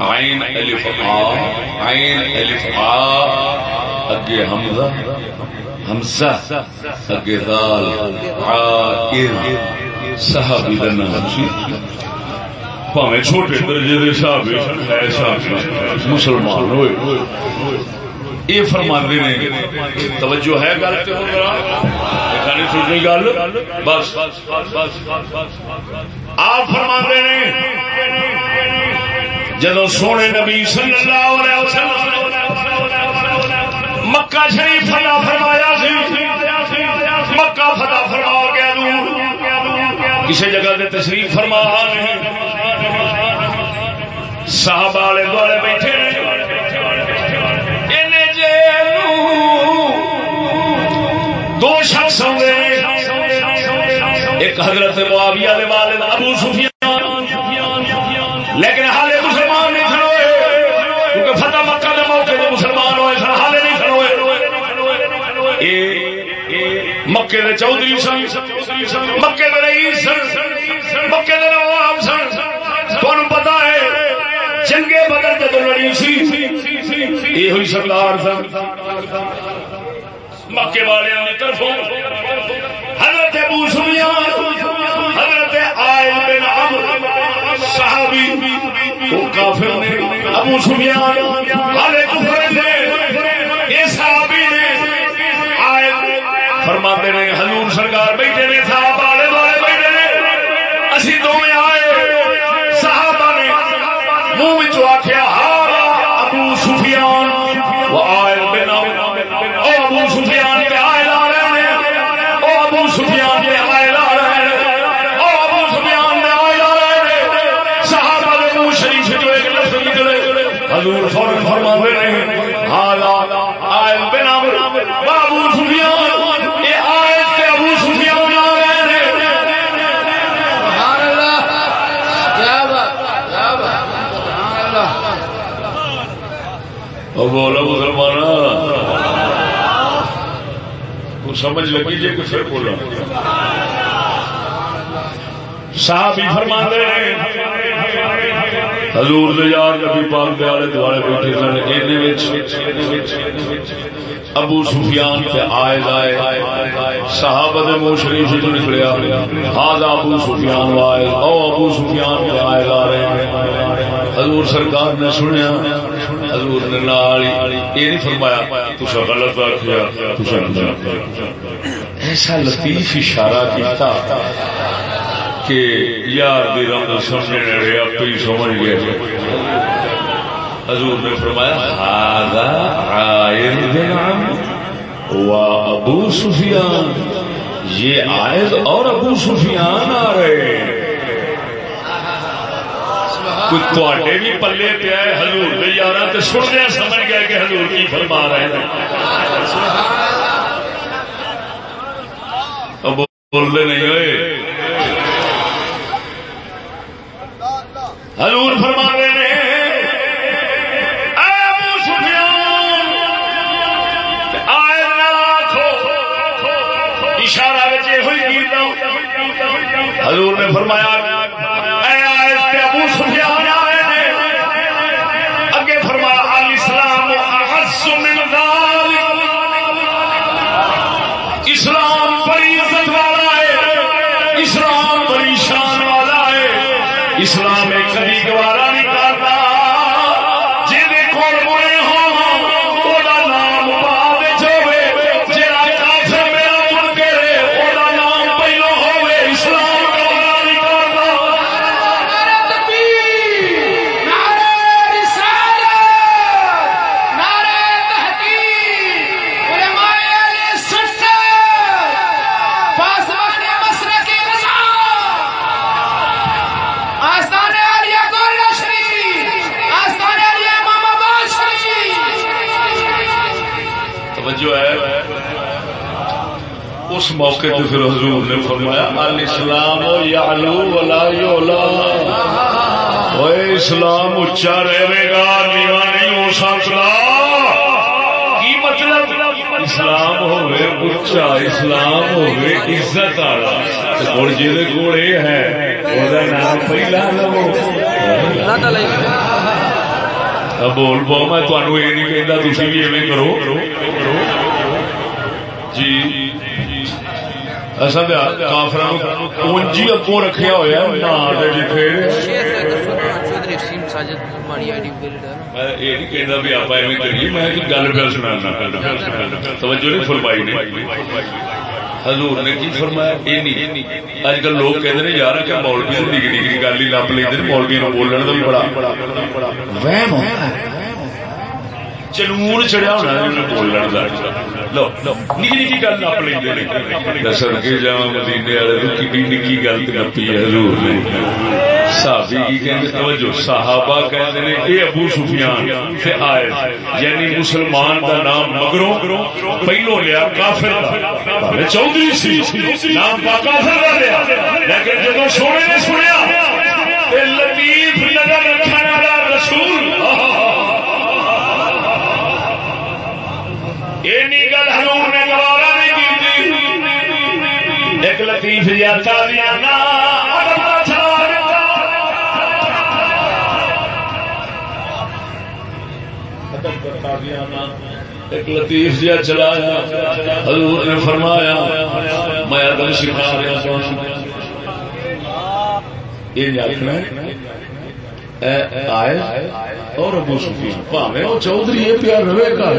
عین الف آ، عین الف آ، اگے حمزہ حمزہ، اگے دال صحابی دا نام سی پاویں چھوٹے درجے دے صحابی ہے صحابی مسلمان ہوئے۔ یہ فرماندے نے، توجہ ہے گل تے ہو ذرا سوچنی گل؟ بس۔ آپ فرماندے نے جدو سونے نبی صلی اللہ علیہ وسلم مکہ شریف فتح فرمایا سی، مکہ فتح فرما گیا کسی جگہ دے تشریف فرما نہیں۔ صاحب والے دوارے بیٹھے دو شخص ہوں گے۔ ایک حضرت معاویہ والد ابو سفیان۔ مکے دے چودھری سن، مکے دے رئیس سن، مکے دے نواب سن۔ تمہیں پتا ہے، جنگے بدل جدو لڑی سی یہ ہوئی سردار سن۔ مکے والے کی طرفوں، حضرت ابو سفیان، حضرت آئل بن عمرو، صحابی، وہ کافر نے ابو سفیان والے کفر نے یہ صحابی فرما فرماتے نے حضور سرکار بیٹھے نے صاحب والے والے بیٹھے نے اسی دو سمجھ لگی جی کہ پھر بولا۔ صاحب فرما حضور دے یار نبی پاک دے آلے دوالے بیٹھے سن اینے وچ۔ ابو سفیان تے آئے آئے صحابہ دے منہ شریف تو نکلیا۔ ہاں ابو سفیان وائے او ابو سفیان تے آئے آ رہے ہیں۔ حضور سرکار نے سنیا۔ حضور نے نال یہ نہیں فرمایا تسا غلط آخیا تسا ایسا لطیف اشارہ کیتا کہ یار دی رنگ سمجھنے رہے آپ ہی سمجھ گئے حضور نے فرمایا ہاذا عائد بن عمرو و ابو سفیان یہ عائد اور ابو سفیان آ رہے ہیں کوئی تے بھی پلے پیا ہے ہزور دے یار تو سن سننے سمجھ گیا کہ ہزور کی فرما رہے ہیں۔ اب بولتے نہیں ہوئے۔ ہزور فرما رہے ہیں۔ اشارہ وچ ہوئی حضور نے فرمایا اسلام موقع پہ پھر حضور نے فرمایا الاسلام یعلو ولا یعلا۔ اوے اسلام اچا رہے گا نیوا نہیں ہو سکتا۔ کی مطلب؟ اسلام ہوئے اچا اسلام ہوئے عزت والا۔ اور جہد کول یہ ہے وہ نام پہلا لو۔ بول پاؤ میں تمہیں یہ نہیں کہتا تھی بھی ایویں کرو۔ جی۔ اصل کافر اونجی اگوں رکھیا ہوا جی بھی آپ ایویں کریے، میں گل پہ توجہ نہیں فرمائی نے۔ حضور نے کی فرمایا؟ یہ نہیں۔ اج کل لوگ کہتے ہیں یار، کہ مولوی نگی گل ہی نپ لیتے مولوی نو بولن کا بھی بڑا وہم ہوتا ہے۔ چنور چڑیا ہونا بولن کا لو نکی نکی گل نپ لیں جا مدینے والے نکی گل نپی ہے حضور نے صحابی کی توجہ صحابہ اے ابو سفیان آئے یعنی مسلمان دا نام مگروں پہلو لیا کافر دا چودھری سی نام پا کافر دا لیا لیکن جب سونے نے سنیا تے لطیف نظر اینی گل حضور نے گوارا نہیں کی ایک لطیف جی یا تابعانہ ایک لطیف جی جہا چلایا۔ حضور نے فرمایا، میں ادب سکھا رہا ہوں یہ آخنا اور ابو سفیان۔ پاوے۔ وہ چودھری یہ پیار رہے گا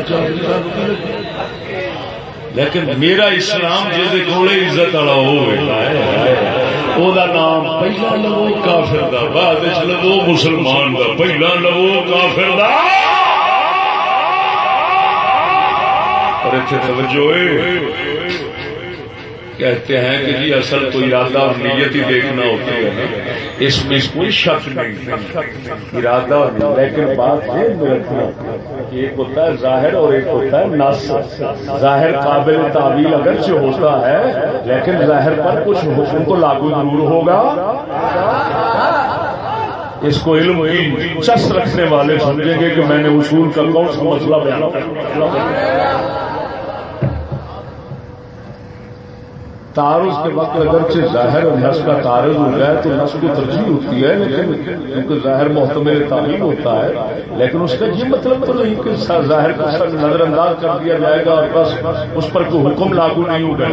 لیکن میرا اسلام جی کولے عزت والا نام پہلا لو کافر دا بعد لو مسلمان دا۔ پہلا لو کافر دا۔ اور اتنے توجہ کہتے ہیں کہ جی اصل تو ارادہ اور نیت ہی دیکھنا ہوتی ہے۔ اس میں کوئی شک نہیں۔ ارادہ اور لیکن بات ایک ہوتا ہے ظاہر اور ایک ہوتا ہے نس ظاہر قابل تعبیل اگرچہ ہوتا ہے، لیکن ظاہر پر کچھ حکم تو لاگو ضرور ہوگا۔ اس کو علم چس رکھنے والے سمجھیں گے کہ میں نے اصول کا کون سا مسئلہ بیان تعارض کے وقت اگرچہ ظاہر اور نس کا تعارض ہو جائے تو نس کو ترجیح ہوتی ہے، لیکن کیونکہ ظاہر محتمل تعلیم ہوتا ہے، لیکن اس کا یہ مطلب تو نہیں کہ ظاہر کو نظر انداز کر دیا جائے گا اور بس اس پر کوئی حکم لاگو نہیں ہوگا۔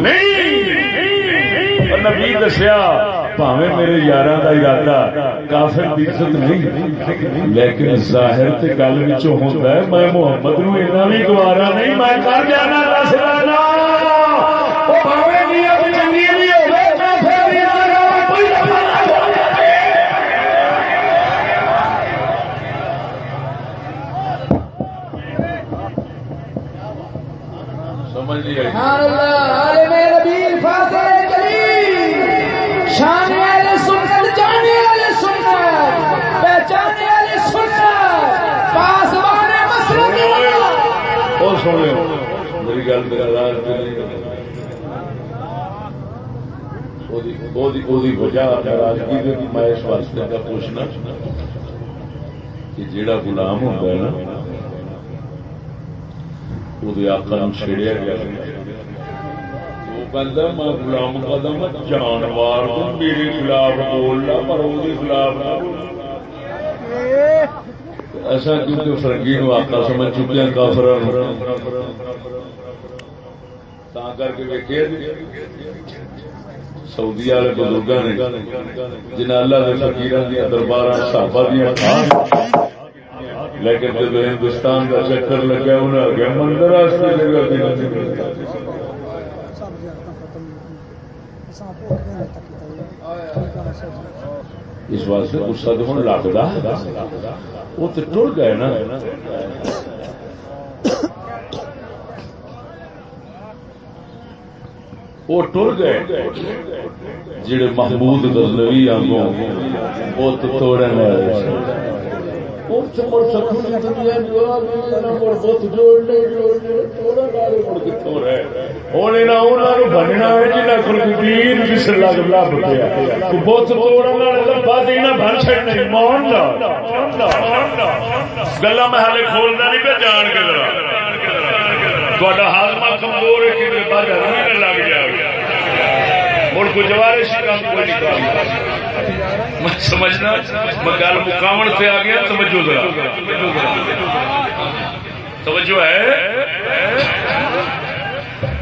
نبی دسیا پاوے میرے یار کا ارادہ، کافر عزت نہیں، لیکن ظاہر تے گل ہوتا ہے، میں محمد نو ایسا بھی گوارا نہیں، میں کر جانا دس لانا میری گل وجہ میں اس واسطے کا پوچھنا کہ جیڑا غلام ہوتا ہے نا وہ آقا چھڑیا گیا بندہ میں غلام کا میں جانوار میرے خلاف بولنا پر وہ خلاف ایسا کیونکہ فرنگی نو آقا سمجھ چکے ہیں، کافر کر کے ویکے سعودی والے بزرگ نے جنہیں اللہ کے فکیر دیا دربار صحابہ دیا لیکن جب ہندوستان کا چکر لگا انہیں آگے مندر اس واسطے غصہ تو ہوں لگتا وہ تو ٹر گئے نا۔ وہ ٹر گئے۔ جڑے محمود غزنوی آنگوں، وہ تو توڑنے والے۔ بننا گلا میں ہالے کھولنا نہیں پہ جان کے ہاضمہ کمزور ہے لگ جائے مڑ کو جوارش کام کوئی نہیں میں سمجھنا؟ میں گل مکاون سے آ گیا، توجہ ذرا۔ توجہ ہے؟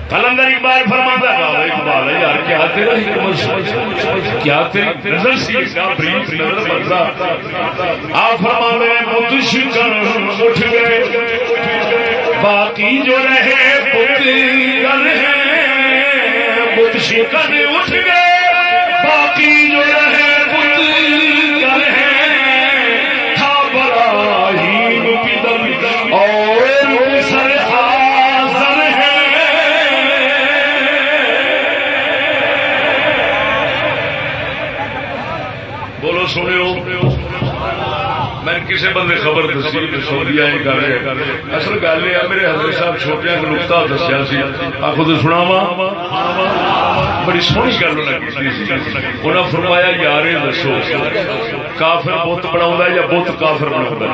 کلندر اقبال فرماتا ہے اقبال ہے یار، کیا تیرا حکمت کیا تیری نظر سی؟ بریف نظر بدلا آپ فرما رہے بت شکن اٹھ گئے۔ باقی جو رہے بت رہے بت شکن اٹھ گئے۔ کسی بندے خبر دسی سعودی آئی کر رہے اصل گل یہ میرے حضرت صاحب چھوٹے ایک نقطہ دسیا سی۔ آخ تو سنا وا بڑی سونی گل انہیں فرمایا، یار دسو، کافر بت بنا یا بت کافر بنا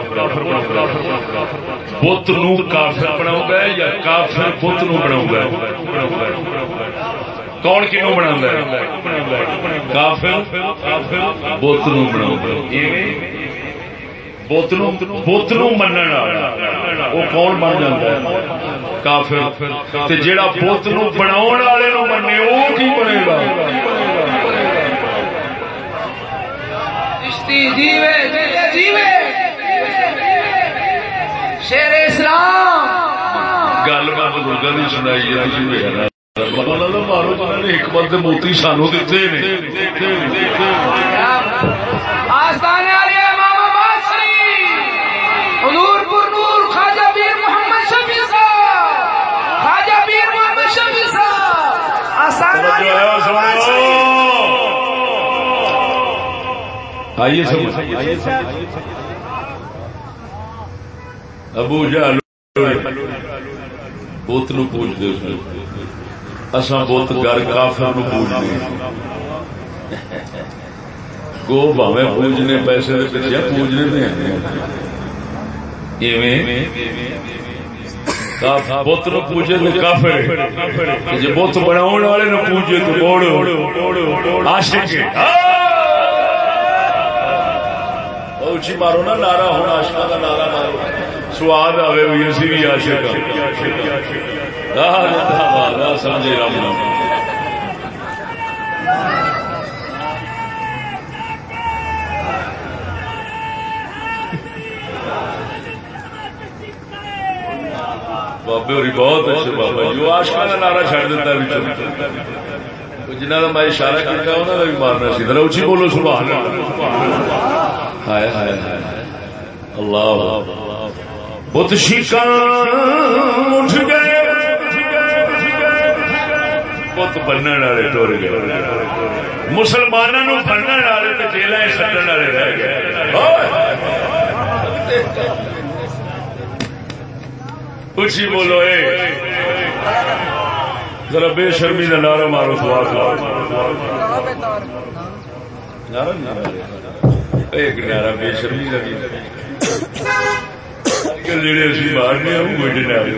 بت نو کافر بنا یا کافر بت نو بنا کون کنو بنا کافر بت نو بنا من وہ کون بن جا کافر। جہاں بت نو بنا والے منے وہ کی بنے گا؟ شیر اسلام۔ گل سنائی ہے مارو حکمت موتی سانو دیتے آستانے والی امام آباد شریف حضور پر نور خواجہ پیر محمد شفیع صاحب خواجہ پیر محمد شفیع صاحب آستانے والی امام آباد شریف آئیے ابو جہل بت نو پوچھ دے اصا بت گھر کافر نو پوچھنے گو بھاوے پوجنے پیسے دے پیچھے پوجنے دے ایویں بت نو پوجے تو کافر جی بت بناؤ والے نو پوجے تو بوڑ عاشق اچھی ہاں۔ جی مارو نا نارا ہونا عاشقاں کا نارا مارو۔ سواد آوے بھی اسی بھی عاشق ہاں سمجھے رب بابے ہوری بہت اچھے بابا جو آشکا کا نعرہ چڑ دیتا ہے جنہ کا میں اشارہ کیا انہوں کا بھی مارنا سی ذرا اچھی بولو سبحان اللہ ہائے ہائے ہائے اللہ بت شیکا اٹھ گئے بت بننے والے ٹر گئے مسلمانوں بننے والے تو جیل سٹن والے رہ گئے اچھی بولو اے۔ ذرا بے شرمی کا نعرہ مارو ایک نعرہ بے شرمی کا جڑے اسی مارنے وہ بڑے نعرے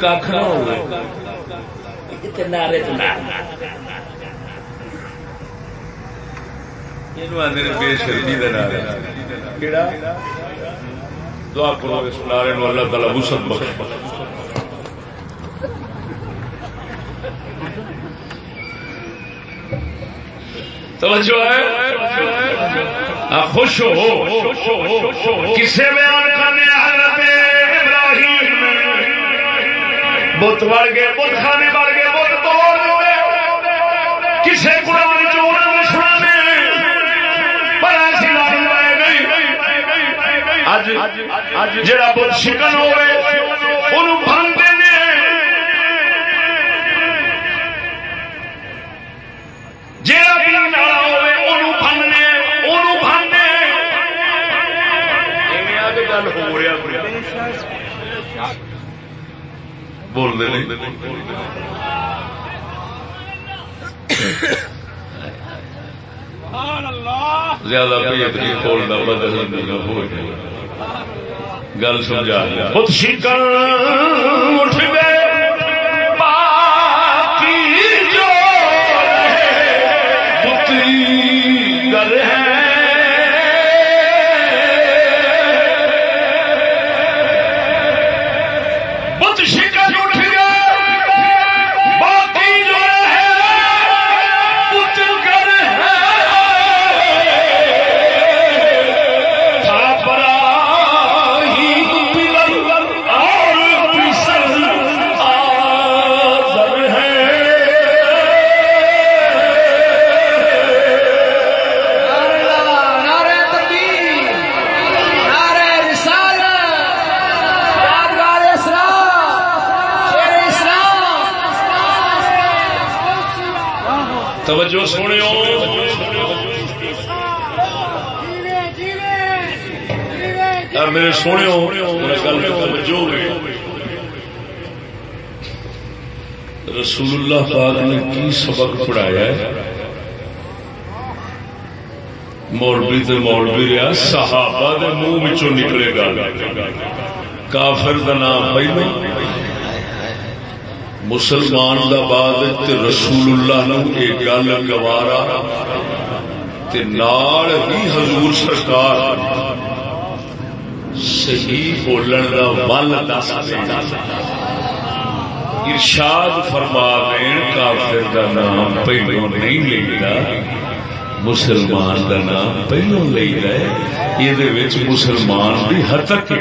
کھ نہ ہو نعرے بے شرمی کا نعرہ کہڑا دعا کرو اس نعرے نو اللہ تعالی وسعت بخش توجہ ہے؟ خوش ہو۔ کسے بیان کرنے حضرت ابراہیم بت بڑھ گئے، بت خانے بڑھ گئے، بت توڑ کسے قرآن جو اج جڑا بت شکن ہوئے انہوں جیڑا بھی نالا ہوئے انہوں بھننے انہوں بھننے گل ہو رہا بول دے زیادہ پیٹ نہیں کھولنا بدل ہو گل سمجھا خود شکن اٹھ گئے توجہ سنو جیوے میرے سونے جو رسول اللہ پاک نے کی سبق پڑھایا ہے؟ مولوی تو مولوی رہا، صحابہ دے منہ نکلے گا۔ کافر دا نام پہلو مسلمان دا بعد تے رسول اللہ نو یہ گل گوارا تے نال ہی حضور سرکار صحیح بولن دا ول دس ارشاد فرما دین کافر دا نام پہلو نہیں لیتا، مسلمان دا نام پہلو لے رہا یہ مسلمان بھی ہر تک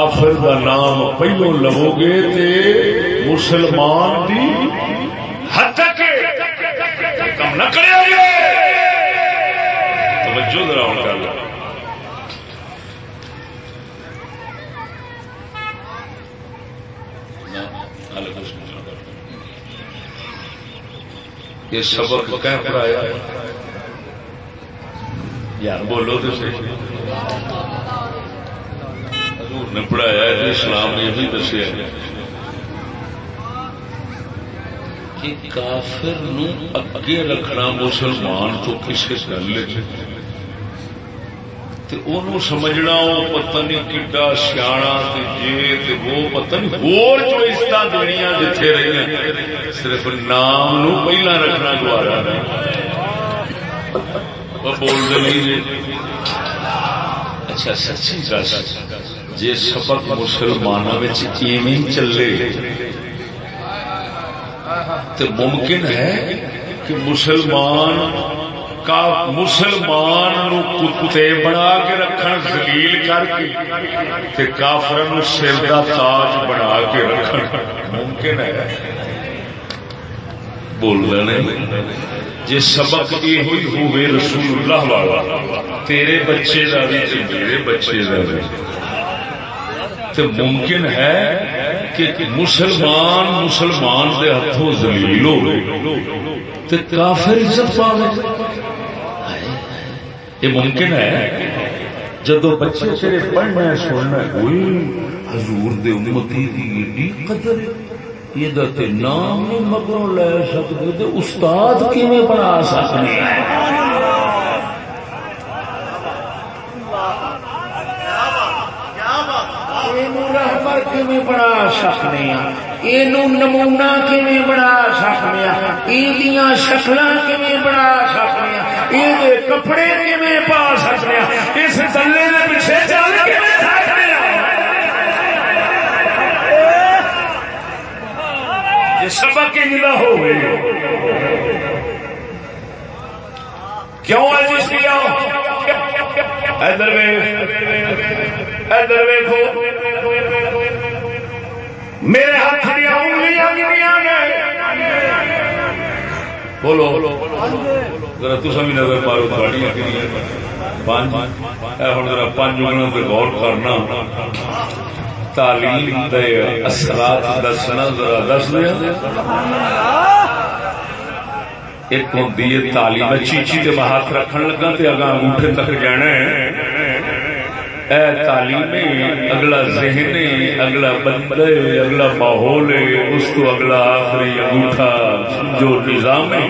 کافر دا نام پہلو لو گے تے مسلمان دی حد تک کم نہ کرے توجہ ذرا ہوں گل۔ یہ سبق کیا پڑھایا۔ یار بولو تو صحیح۔ حضور نے پڑھایا ہے اسلام نے بھی دسیا کہ کافر نو اگے رکھنا مسلمان تو کسی گل سمجھنا وہ پتہ نہیں کڈا سیاح جی وہ، پتہ نہیں ہور جو عزت دنیا جتھے رہی صرف نام نو پہلا رکھنا گوارا بولتے نہیں جی۔ اچھا سچی دس جی سبق مسلمانوں چلے تو ممکن ہے کہ مسلمان کا مسلمان نو کتے بنا کے رکھن دلیل کر کے کافر سر کا تاج بنا کے رکھن۔ ممکن ہے۔ بول رہے نہیں۔ جی سبق یہ ہوئی ہوئے رسول اللہ والا، تیرے بچے کا بھی میرے بچے کا بھی۔ تو ممکن ہے کہ مسلمان مسلمان دے ہاتھوں زلیل ہو کافر عزت پا یہ ممکن ہے جدو بچے تیرے پڑھنا سننا ہوئی حضور دے امتی دی ایڈی قدر یہ نام مگروں لے سکتے استاد کیویں بنا سکتے کیویں بنا سکنے یہ نمونا کیویں بنا سکنے یہ شکل کیویں بنا سکنے یہ کپڑے کیویں پا سکنے؟ اس دلے کے پیچھے چل سبق ملا کیوں ادھر ادھر میرے ہاتھ دیا انگلیاں بولو۔ ذرا تصا بھی نظر مارو گاڑیاں ہوں ذرا پانچ انگلوں پہ غور کرنا۔ تعلیم دے اثرات دسنا، ذرا دس دیا ایک ہوں تعلیم چیچی کے ہاتھ رکھن لگا تو اگا انگوٹھے تک جانا ہے۔ اے تعلیم اگلا ذہن اگلا بندہ اگلا ماحول، اس کو اگلا آخری انگوٹھا، جو نظام ہے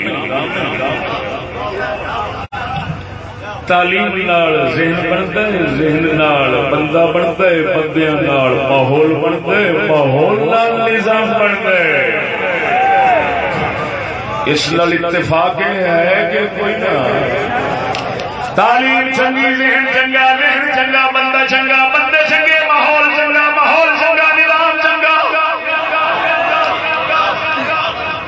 تعلیم نال ذہن بنتا ہے، ذہن نال بندہ بنتا ہے بندیا نال ماحول بنتا ہے، ماحول نال نظام بنتا ہے۔ اس نال اتفاق ہے کہ کوئی نہ تعلیم چنگی، ذہن چنگا ذہن چنگا، بندہ چنگا، بندے چنگے، ماحول چنگا ماحول چنگا، نظام چنگا۔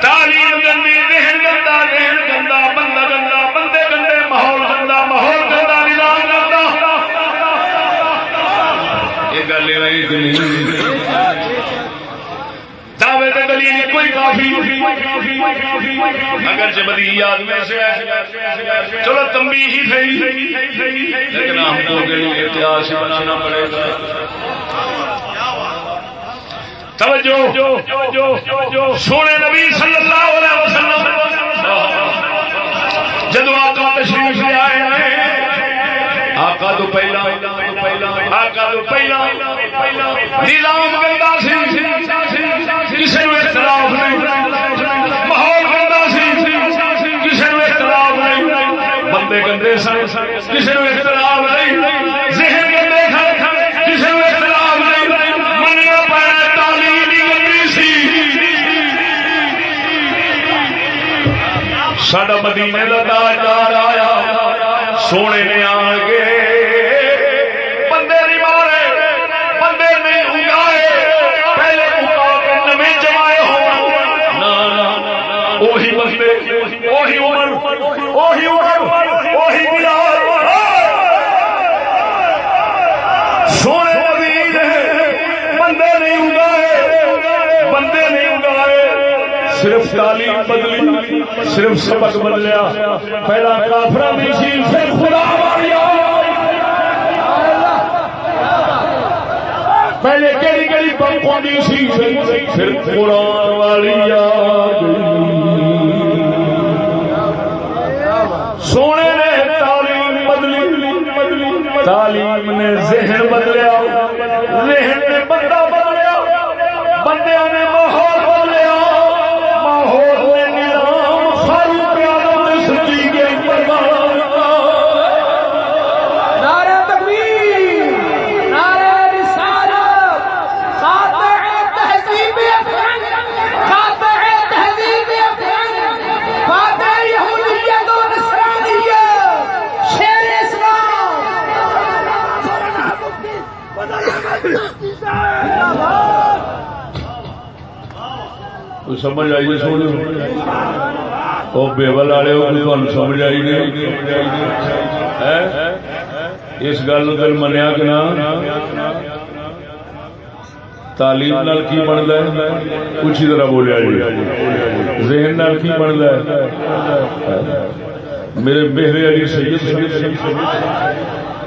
تعلیم گندی، ذہن گندا ذہن گندا، بندہ گندا، بندے گندے، ماحول گندا ماحول گندا، نظام گندا۔ یہ گل دعوے دلیل کوئی کافی اگر یاد میں سے چلو تمبی ہی صحیح۔ لیکن ہم کو اتہاس بنانا پڑے گا۔ توجہ۔ سونے نبی صلی اللہ علیہ وسلم۔ جدو آقا تشریف لے آئے۔ ہیں پہلا۔ آقا تو پہلا۔ نظام گندا سی۔ کسی نو اختلاف نہیں۔ ماحول گندا سی۔ کسی نو اختلاف نہیں۔ بندے گندے سن۔ کسی نو اختلاف نہیں۔ ذہن گندے سن۔ کسی نو اختلاف نہیں۔ مننا پڑا تعلیم گندی سی۔ سڈا مدینے کا تاجدار آیا۔ سونے نے آ کے صرف تعلیم بدلی، صرف سبق بدلیا، پہلا کافر بھی سی پھر خدا پہلے کہڑی کہڑی بک ہوتی سی پھر قرآن والی سونے نے تعلیم بدلی، تعلیم نے ذہن بدلیا، ذہن نے بندہ بدلیا بندے نے سمجھ آئیے سونے وہ بیول والے سمجھ آئی نہیں اس گل دل منیا کہ نہ تعلیم نال کی بنتا ہے اچھی طرح بولیا جی ذہن نال کی بنتا ہے میرے بہرے علی سید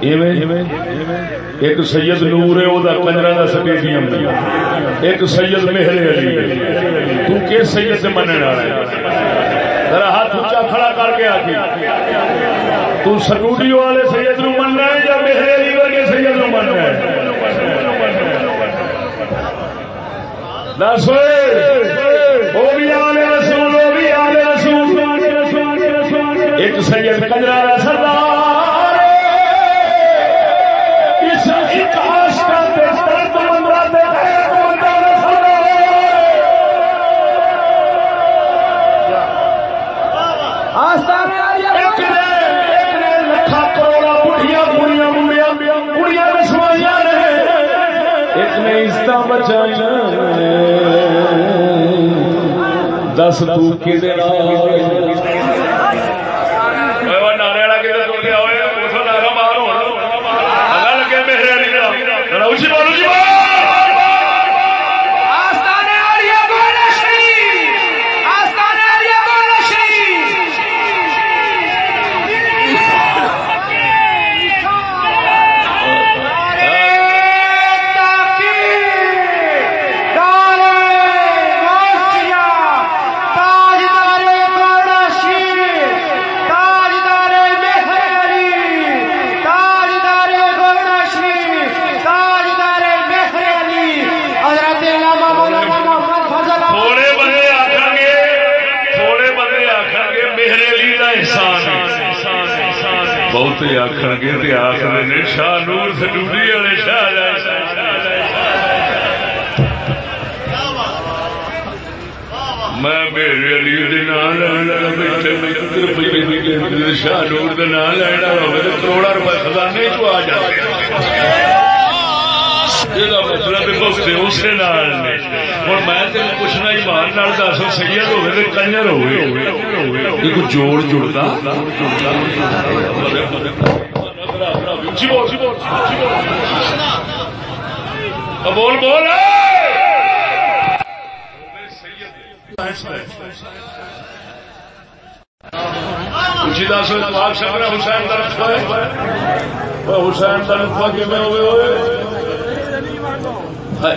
ایک سید نور ہے وہ کنجرا کا سٹیڈیم ایک سید مہرے علی تو سید سے مننے والا ذرا ہاتھ اونچا کھڑا کر کے آ تو سٹوڈیو والے سید نو مننا ہے یا مہرے علی ورگے سید نو مننا ہے؟ دس وہ بھی رسول، وہ بھی رسول۔ ایک سید کنجرا نے عزت بچائی دس تو کے دے نعرے والا کدھر تر گیا ہوئے اتوں نعرہ باہر ہونا اگر لگے میرے علی کا اچھی بولو جی بول آستانے عالیہ بولا شریف آستانے عالیہ بولا شریف تھوڑے بندے آخر گے تھوڑے بندے آخر گے میرے لیے کا احسان ہے بہتے آخر گے تو آخر نے شاہ نور سٹوری والے شاہ میں میرے علی دے نام لینا بیٹھے شاہ نور دے نام لینا ہوگا تو کروڑا روپے خزانے چ آ مطلب نال ہوں میں تین پوچھنا ایمان نال دس سید ہوئے تو کنجر ہوئے جوڑ جڑتا بول بول اچھی دس حسین کا ہے۔ حسین کا رکھا کہ میں ہوئے؟ ہوئے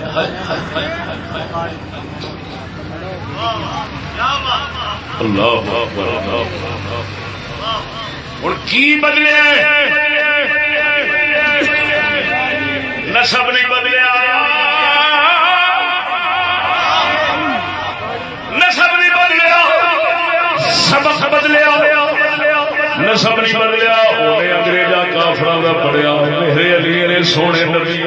اللہ ہوں کی بدلے؟ نسب نہیں بدلیا نسب نہیں بدلیا انہیں انگریزا کافر کا پڑیا میرے علی نے سونے نبی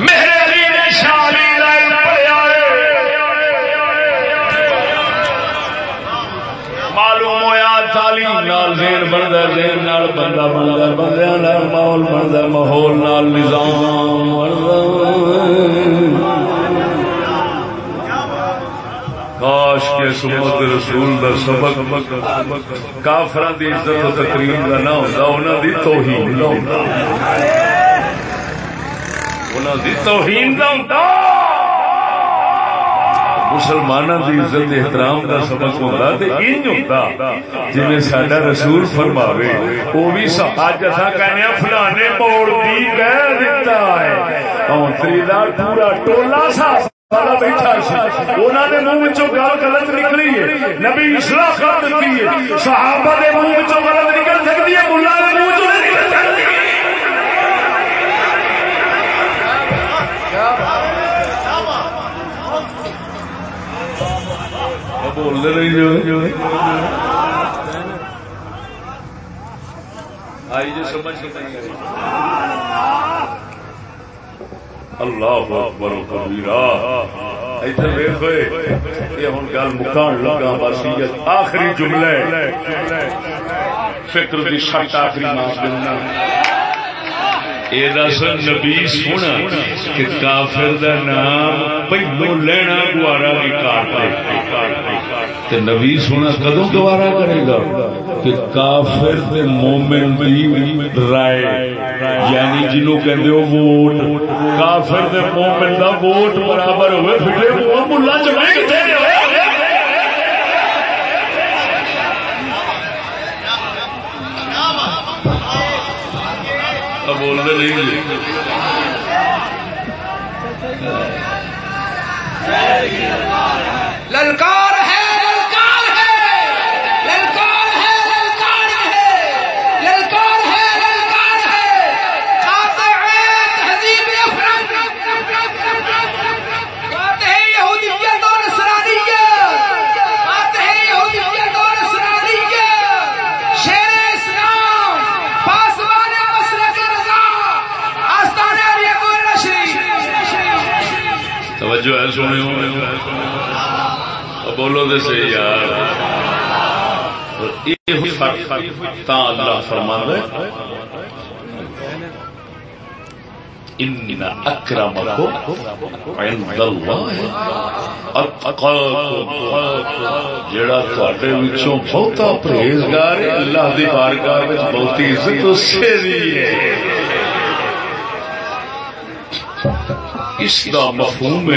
میرے علی نے شالی پڑیا معلوم ہوا تعلیم نال ذہن بنتا ذہن نال بندہ بنتا بندیا ماحول بنتا ماحول نال نظام بنتا کاش کے سمت رسول دا سبق کافران دی عزت و تقریم دا نہ ہوتا انہاں دی توہین دا ہوتا دی توہین دا ہوتا مسلمانوں کی عزت، احترام کا سبق ہوتا تو انج ہوتا جی سڈا رسول فرماوے وہ بھی اج اصا کہنے فلانے موڑ بھی کہہ دیتا ہے۔ اونتری دا پورا ٹولا سا۔ بیٹھا انہوں نے منہ گل غلط نکلی ہے۔ نبی اصلاح کر دیتی ہے۔ صحابہ کے منہ غلط نکل سکتی ہے ملا کے منہ چ نکل سکتی۔ ہے بولتے جو آئی جو سمجھ اللہ اکبر و کبیرہ۔ یہ ہن گل مکان لگا وصیت، آخری جملہ فکر دی شرط آخری ماں دینا یہ دس نبی سونا کہ کافر دا نام پہلو لینا گوارا نبی سونا کدو گوارا کرے گا؟ کہ کافر مومن دی رائے۔ یعنی کہندے ہو ووٹ۔ کافر مومن دا ووٹ برابر ہوئے پھر وہ ملا چمائے کتے ہوئے بولتے نہیں للکار ہے للکار توجہ ہے سونے بولو دے سے یار۔ یہ فرق اللہ فرمان ہے ان اکرمکم عند اللہ۔ اتقاکم۔ جڑا تواڈے وچوں بہتا پرہیزگار اللہ دی بارگاہ وچ بہتی عزت اس سے دی ہے۔ اس کا مفہوم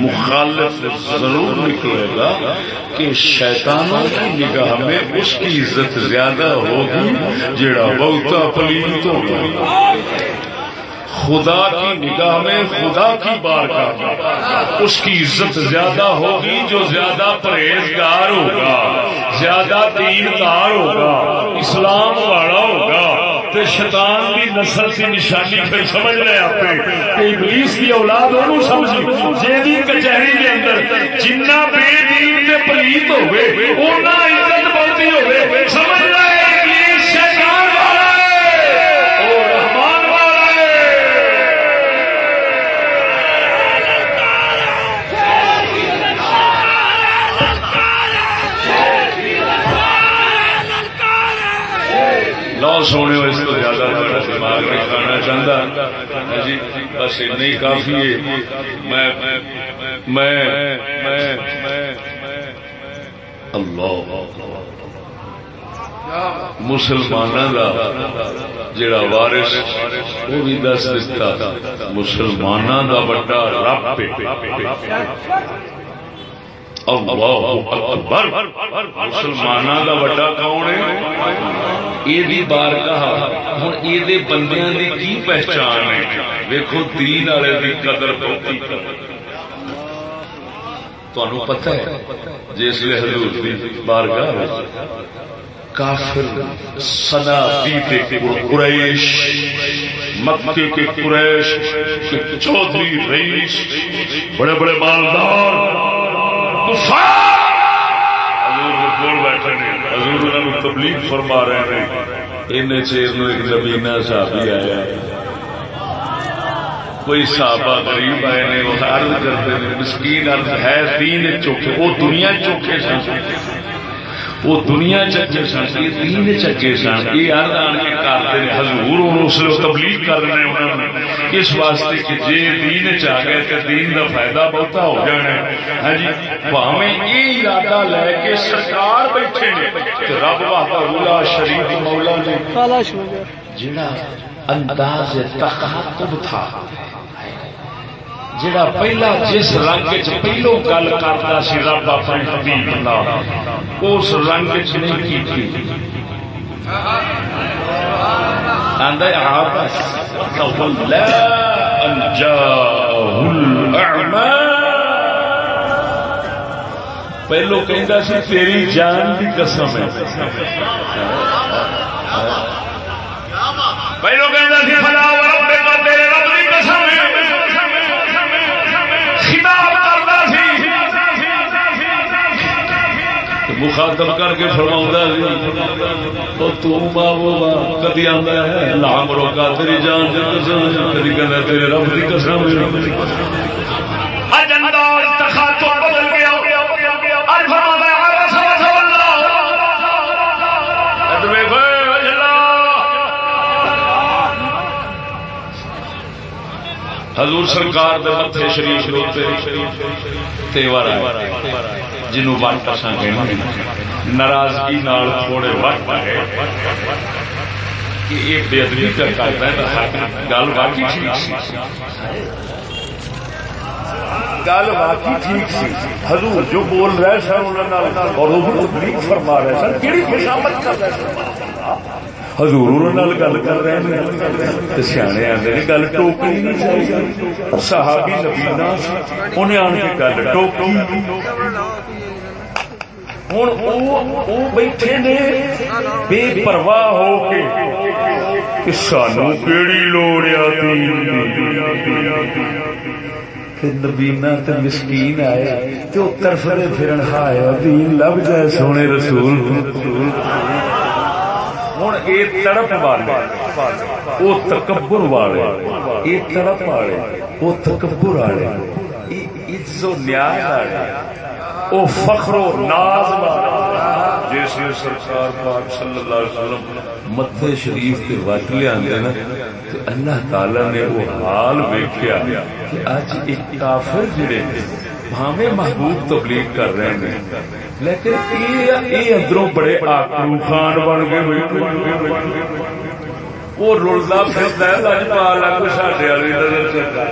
مخالف ضرور نکلے گا کہ شیطانوں کی نگاہ میں اس کی عزت زیادہ ہوگی جڑا بہتا پلیت ہوگا۔ خدا کی نگاہ میں خدا کی بار کا اس کی عزت زیادہ ہوگی جو زیادہ پرہیزگار ہوگا، زیادہ دیندار ہوگا، اسلام والا ہوگا۔ تے شیطان دی نسل سی نشانی پھر سمجھ لے آپ کہ ابلیس کی اولاد انہوں سمجھی۔ جیدی کچہری دے اندر جنہ بے دین تے پلیت ہوئے اونا عزت بہتی ہوئے، سمجھ لے ابلیس شیطان والا ہے او رحمان والا ہے لو سونے اس کو زیادہ دماغ نہیں کھانا چاہتا۔ ہاں جی بس اتنا کافی ہے۔ میں میں، اللہ مسلمانوں کا جڑا وارث، وہ بھی دس دتا مسلمانوں کا بڑا رب اللہ اکبر. مسلمانوں کا بڑا کون ہے؟ یہ بار کہا ہوں یہ بندیاں دی کی پہچان ہے؟ ویکو دین والے دی قدر بہتی تمہیں پتہ ہے جس لیے حضور دی بارگاہ کافر سنا کے قریش، مکے کے قریش کے چودھری رئیس، بڑے بڑے مالدار کفار حضور کے کول بیٹھے نے۔ حضور انہوں تبلیغ فرما رہے ہیں ان چیر نو ایک نبینا صحابی آیا۔ کوئی صحابہ غریب آئے نے، وہ عرض کرتے ہیں، مسکین عرض ہے، دین چوکھے، وہ دنیا چوکھے سن۔ وہ دنیا چکے سن یہ دین چکے سن یہ عرض آن کے کرتے ہیں حضور انہوں اس لیے تبلیغ کر رہے ہیں انہوں نے اس واسطے کہ جے دین چ گئے تو دین کا فائدہ بہتا ہو جانا ہے۔ ہاں جی ہمیں یہ ارادہ لے کے سرکار بیٹھے نے رب واہ شریف مولا نے جڑا انداز تخاطب تھا۔ جڑا پہلا جس رنگ پہلو گل کرتا سی رب اپنے حبیب اللہ اس رنگ چ نہیں کی تھی۔ پہلو کہندا سی، تیری جان کی قسم ہے۔ پہلو کہندا سی فلا مخاطب کر کے فرما کدی آتا ہے لام روکا تیری جان کدی تیرے رب کی قسم حضور سرکار دے متھے شریف روتے تیوار جنوں وٹ اساں کہنے ناراضگی نال تھوڑے وقت ہے کہ یہ بے ادبی کا کرتا ہے گل واقعی ٹھیک سی گل واقعی ٹھیک سی حضور جو بول رہے سن انہوں اور وہ فرما رہے سن کیڑی خوشامد کر رہے سن ہزور گل کر رہے ہیں سیانے آتے ہیں گل ٹوکنی نہیں چاہیے صحابی نبینا انہیں آن کے گل ٹوکی ہوں بیٹھے نے بے پرواہ ہو کے سانو کیڑی لوڑ نبینا تے مسکین آئے تو طرف پھرن ہائے دین لب جائے سونے رسول ہوں یہ تڑپ والے وہ تکبر والے یہ تڑپ والے وہ تکبر والے عزت و نیاز والے وہ فخر و ناز والے جیسے سرکار پاک صلی اللہ علیہ وسلم متھے شریف کے وٹ لیا نا تو اللہ تعالی نے وہ حال ویکیا کہ اج ایک کافر جڑے بھاوے محبوب تبلیغ کر رہے ہیں لیکن یہ اندروں بڑے آکڑو خان بن گئے وہ رلتا پھرتا ہے لجپال کو والی نظر چلتا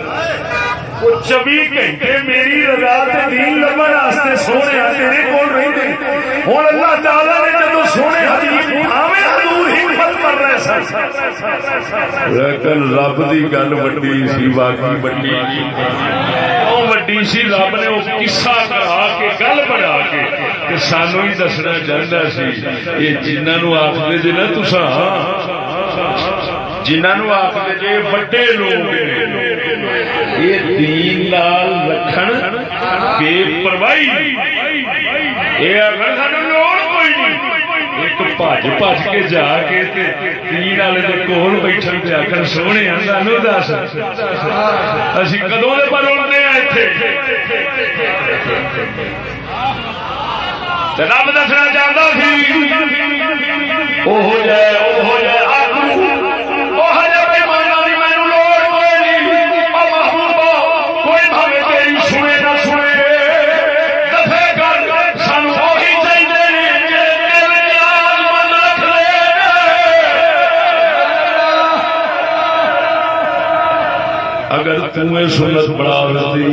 وہ چوبی گھنٹے میری رضا دین لبن واسطے سونے تیرے کول رہتے ہوں اللہ تعالی نے جب سونے لیکن رب کی گل وڈی سی واقعی وڈی وڈی سی رب نے وہ کرا کے گل بنا کے سانو ہی دسنا چاہتا سی۔ یہ جنہوں آخر جی نا تسا جنہوں آخر جی وڈے لوگ یہ دین لال رکھن بے پرواہی۔ یہ اگر سانو ایک بج بج کے جا کے تین والے کول بیٹھن پہ آخر سونے سانو دس اسی کدو پر ہیں اتنے رب دسنا چاہتا سی وہ جائے وہ جائے اگر سنت بڑا دیتی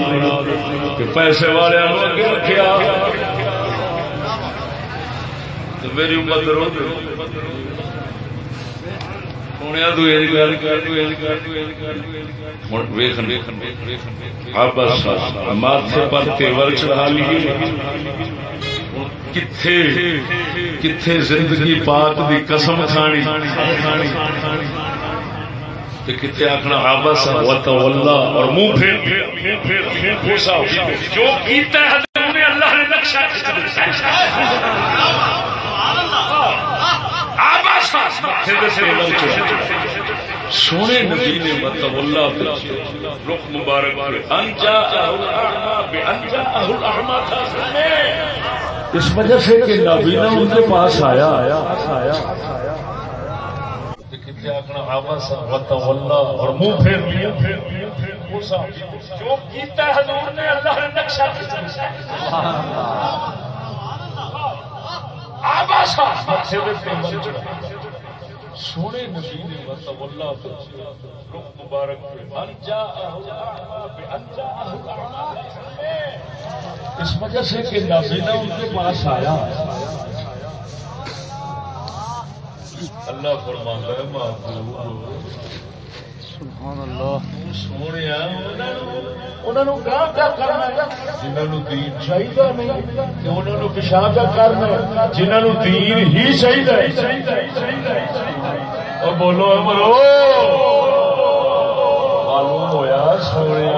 کہ پیسے والے اگے رکھیا تو میری امت رو ماتھے پر تیور چڑھا لیے کتھے کتھے زندگی پاک دی قسم کھانی کتنے آخنا آبس اور منہ پھیر جو کیتا ہے اللہ نے نقشہ سونے نبی نے متولا رخ مبارک انجا اس وجہ سے کہ نبی نے ان کے پاس آیا۔ اور منہ پھیر لیا جو کیتا حضور نے اللہ نے نقشہ آبا سونے نبی نے متولا رخ مبارک پہ انجا انجا اس وجہ سے کہ نبی ان کے پاس آیا اللہ فرماتا ہے سبحان اللہ۔ سونے انہوں کیا کرنا جنہوں دین چاہیے نہیں انہوں کیا کرنا جنہوں دین ہی چاہیے اور بولو امرو معلوم ہوا سونے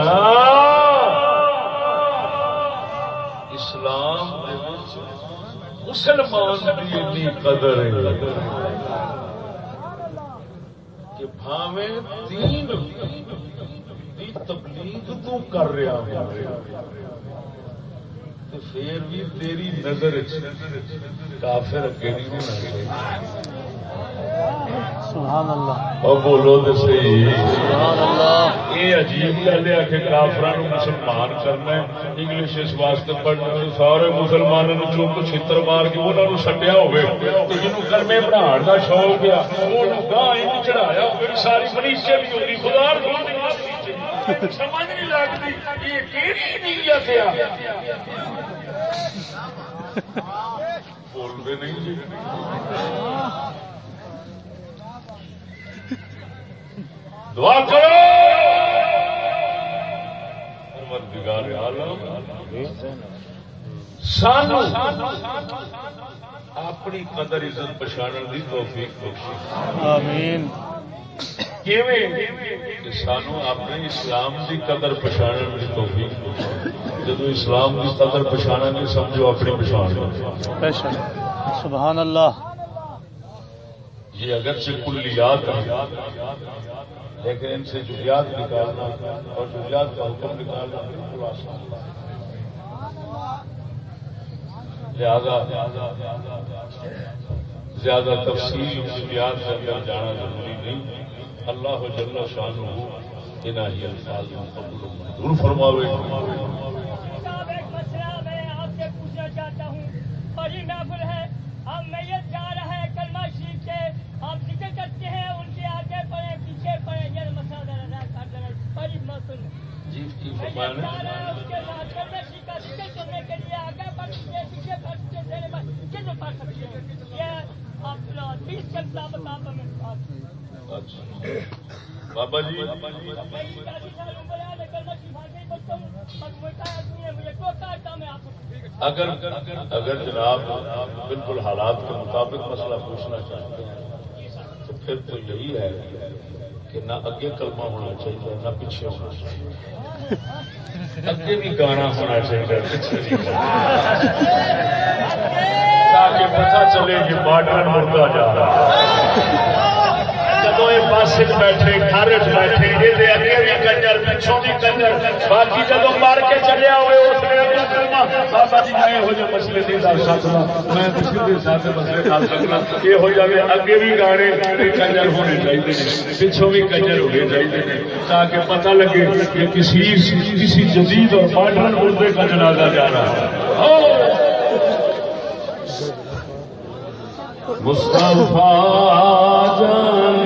اسلام مسلمان کی قدر ہے۔ کہ بھاوے دین دی تبلیغ تو کر رہا تو پھر بھی تیری نظر کافر اگے نہیں ہونا اور بولو تو صحیح۔ یہ عجیب گل ہے کہ کافران مسلمان کرنا ہے۔ انگلش اس واسطے پڑھنا سارے مسلمانوں چوک چھتر مار کے انہوں نے سٹیا ہوئے۔ جنہوں کرمے پڑھاڑ کا شوق ہے وہ گاہ چڑھایا ہوئے ساری منیچے بھی ہوتی خدا سمجھ نہیں لگتی یہ کہڑی نیت بولتے نہیں دعا کرو۔ سان اپنی قدر عزت پچھاڑن کی توفیق آمین۔ سانو اپنے اسلام کی قدر پچھاڑن کی توفیق جب اسلام کی قدر پچھاڑا نہیں سمجھو اپنی پچھاڑ سبحان اللہ۔ یہ اگرچہ کلیات ہیں، لیکن ان سے جزیات نکالنا اور جزیات کا حکم نکالنا بالکل آسان لہذا زیادہ تفصیل جزیات کے اندر جانا ضروری نہیں۔ اللہ جل شان ہو ہی الفاظ ضرور فرماوے صاحب ایک مسئلہ میں آپ سے پوچھنا چاہتا ہوں بڑی محفل ہے ہم میت جا رہا ہے کلمہ شریف سے ہم ذکر کرتے ہیں ان کے آگے پڑے پیچھے پڑے یہ مسئلہ ذرا کر دینا بڑی محفل ہے جی کی میت فرمانے جا رہا ہے اس کے بعد کلمہ شریف کا ذکر کرنے کے لیے آگے بڑھ سکتے پیچھے بڑھ سکتے دینے پر کس پڑھ سکتے ہیں یہ آپ بیس کے مطابق آپ ہمیں بات اچھا بابا جی میں چالیس سال عمر ہے میں کلمہ شریف آگے ہی پڑھتا ہوں بس ملتا آدمی ہے مجھے ٹوکا آتا میں آپ کو جی۔ اگر اگر جناب بالکل حالات کے مطابق مسئلہ پوچھنا چاہتے ہیں، تو پھر تو یہی ہے کہ نہ اگے کلمہ ہونا چاہیے، نہ پیچھے ہونا چاہیے۔ اگے بھی گانا ہونا چاہیے، پیچھے تاکہ پتا چلے کہ بارڈر مڑتا جا رہا ہے۔ جب یہ بس بیٹھے، گھر بیٹھے یہ اگے بھی کنجر، پچھوں بھی کنجر۔ باقی جب مار کے چلیا ہوئے، اس نے بابا جی میں یہ مسئلے نہیں سکتا میں کسی ساتھ مسئلے سکتا یہ ہو جائے اگے بھی گانے کنجر ہونے چاہیے پچھوں بھی کنجر ہونے چاہیے تاکہ پتہ لگے کہ کسی کسی جدید اور ماڈرن مردے کا جنازہ جا رہا ہے۔ ہاں۔ مصطفیٰ جان۔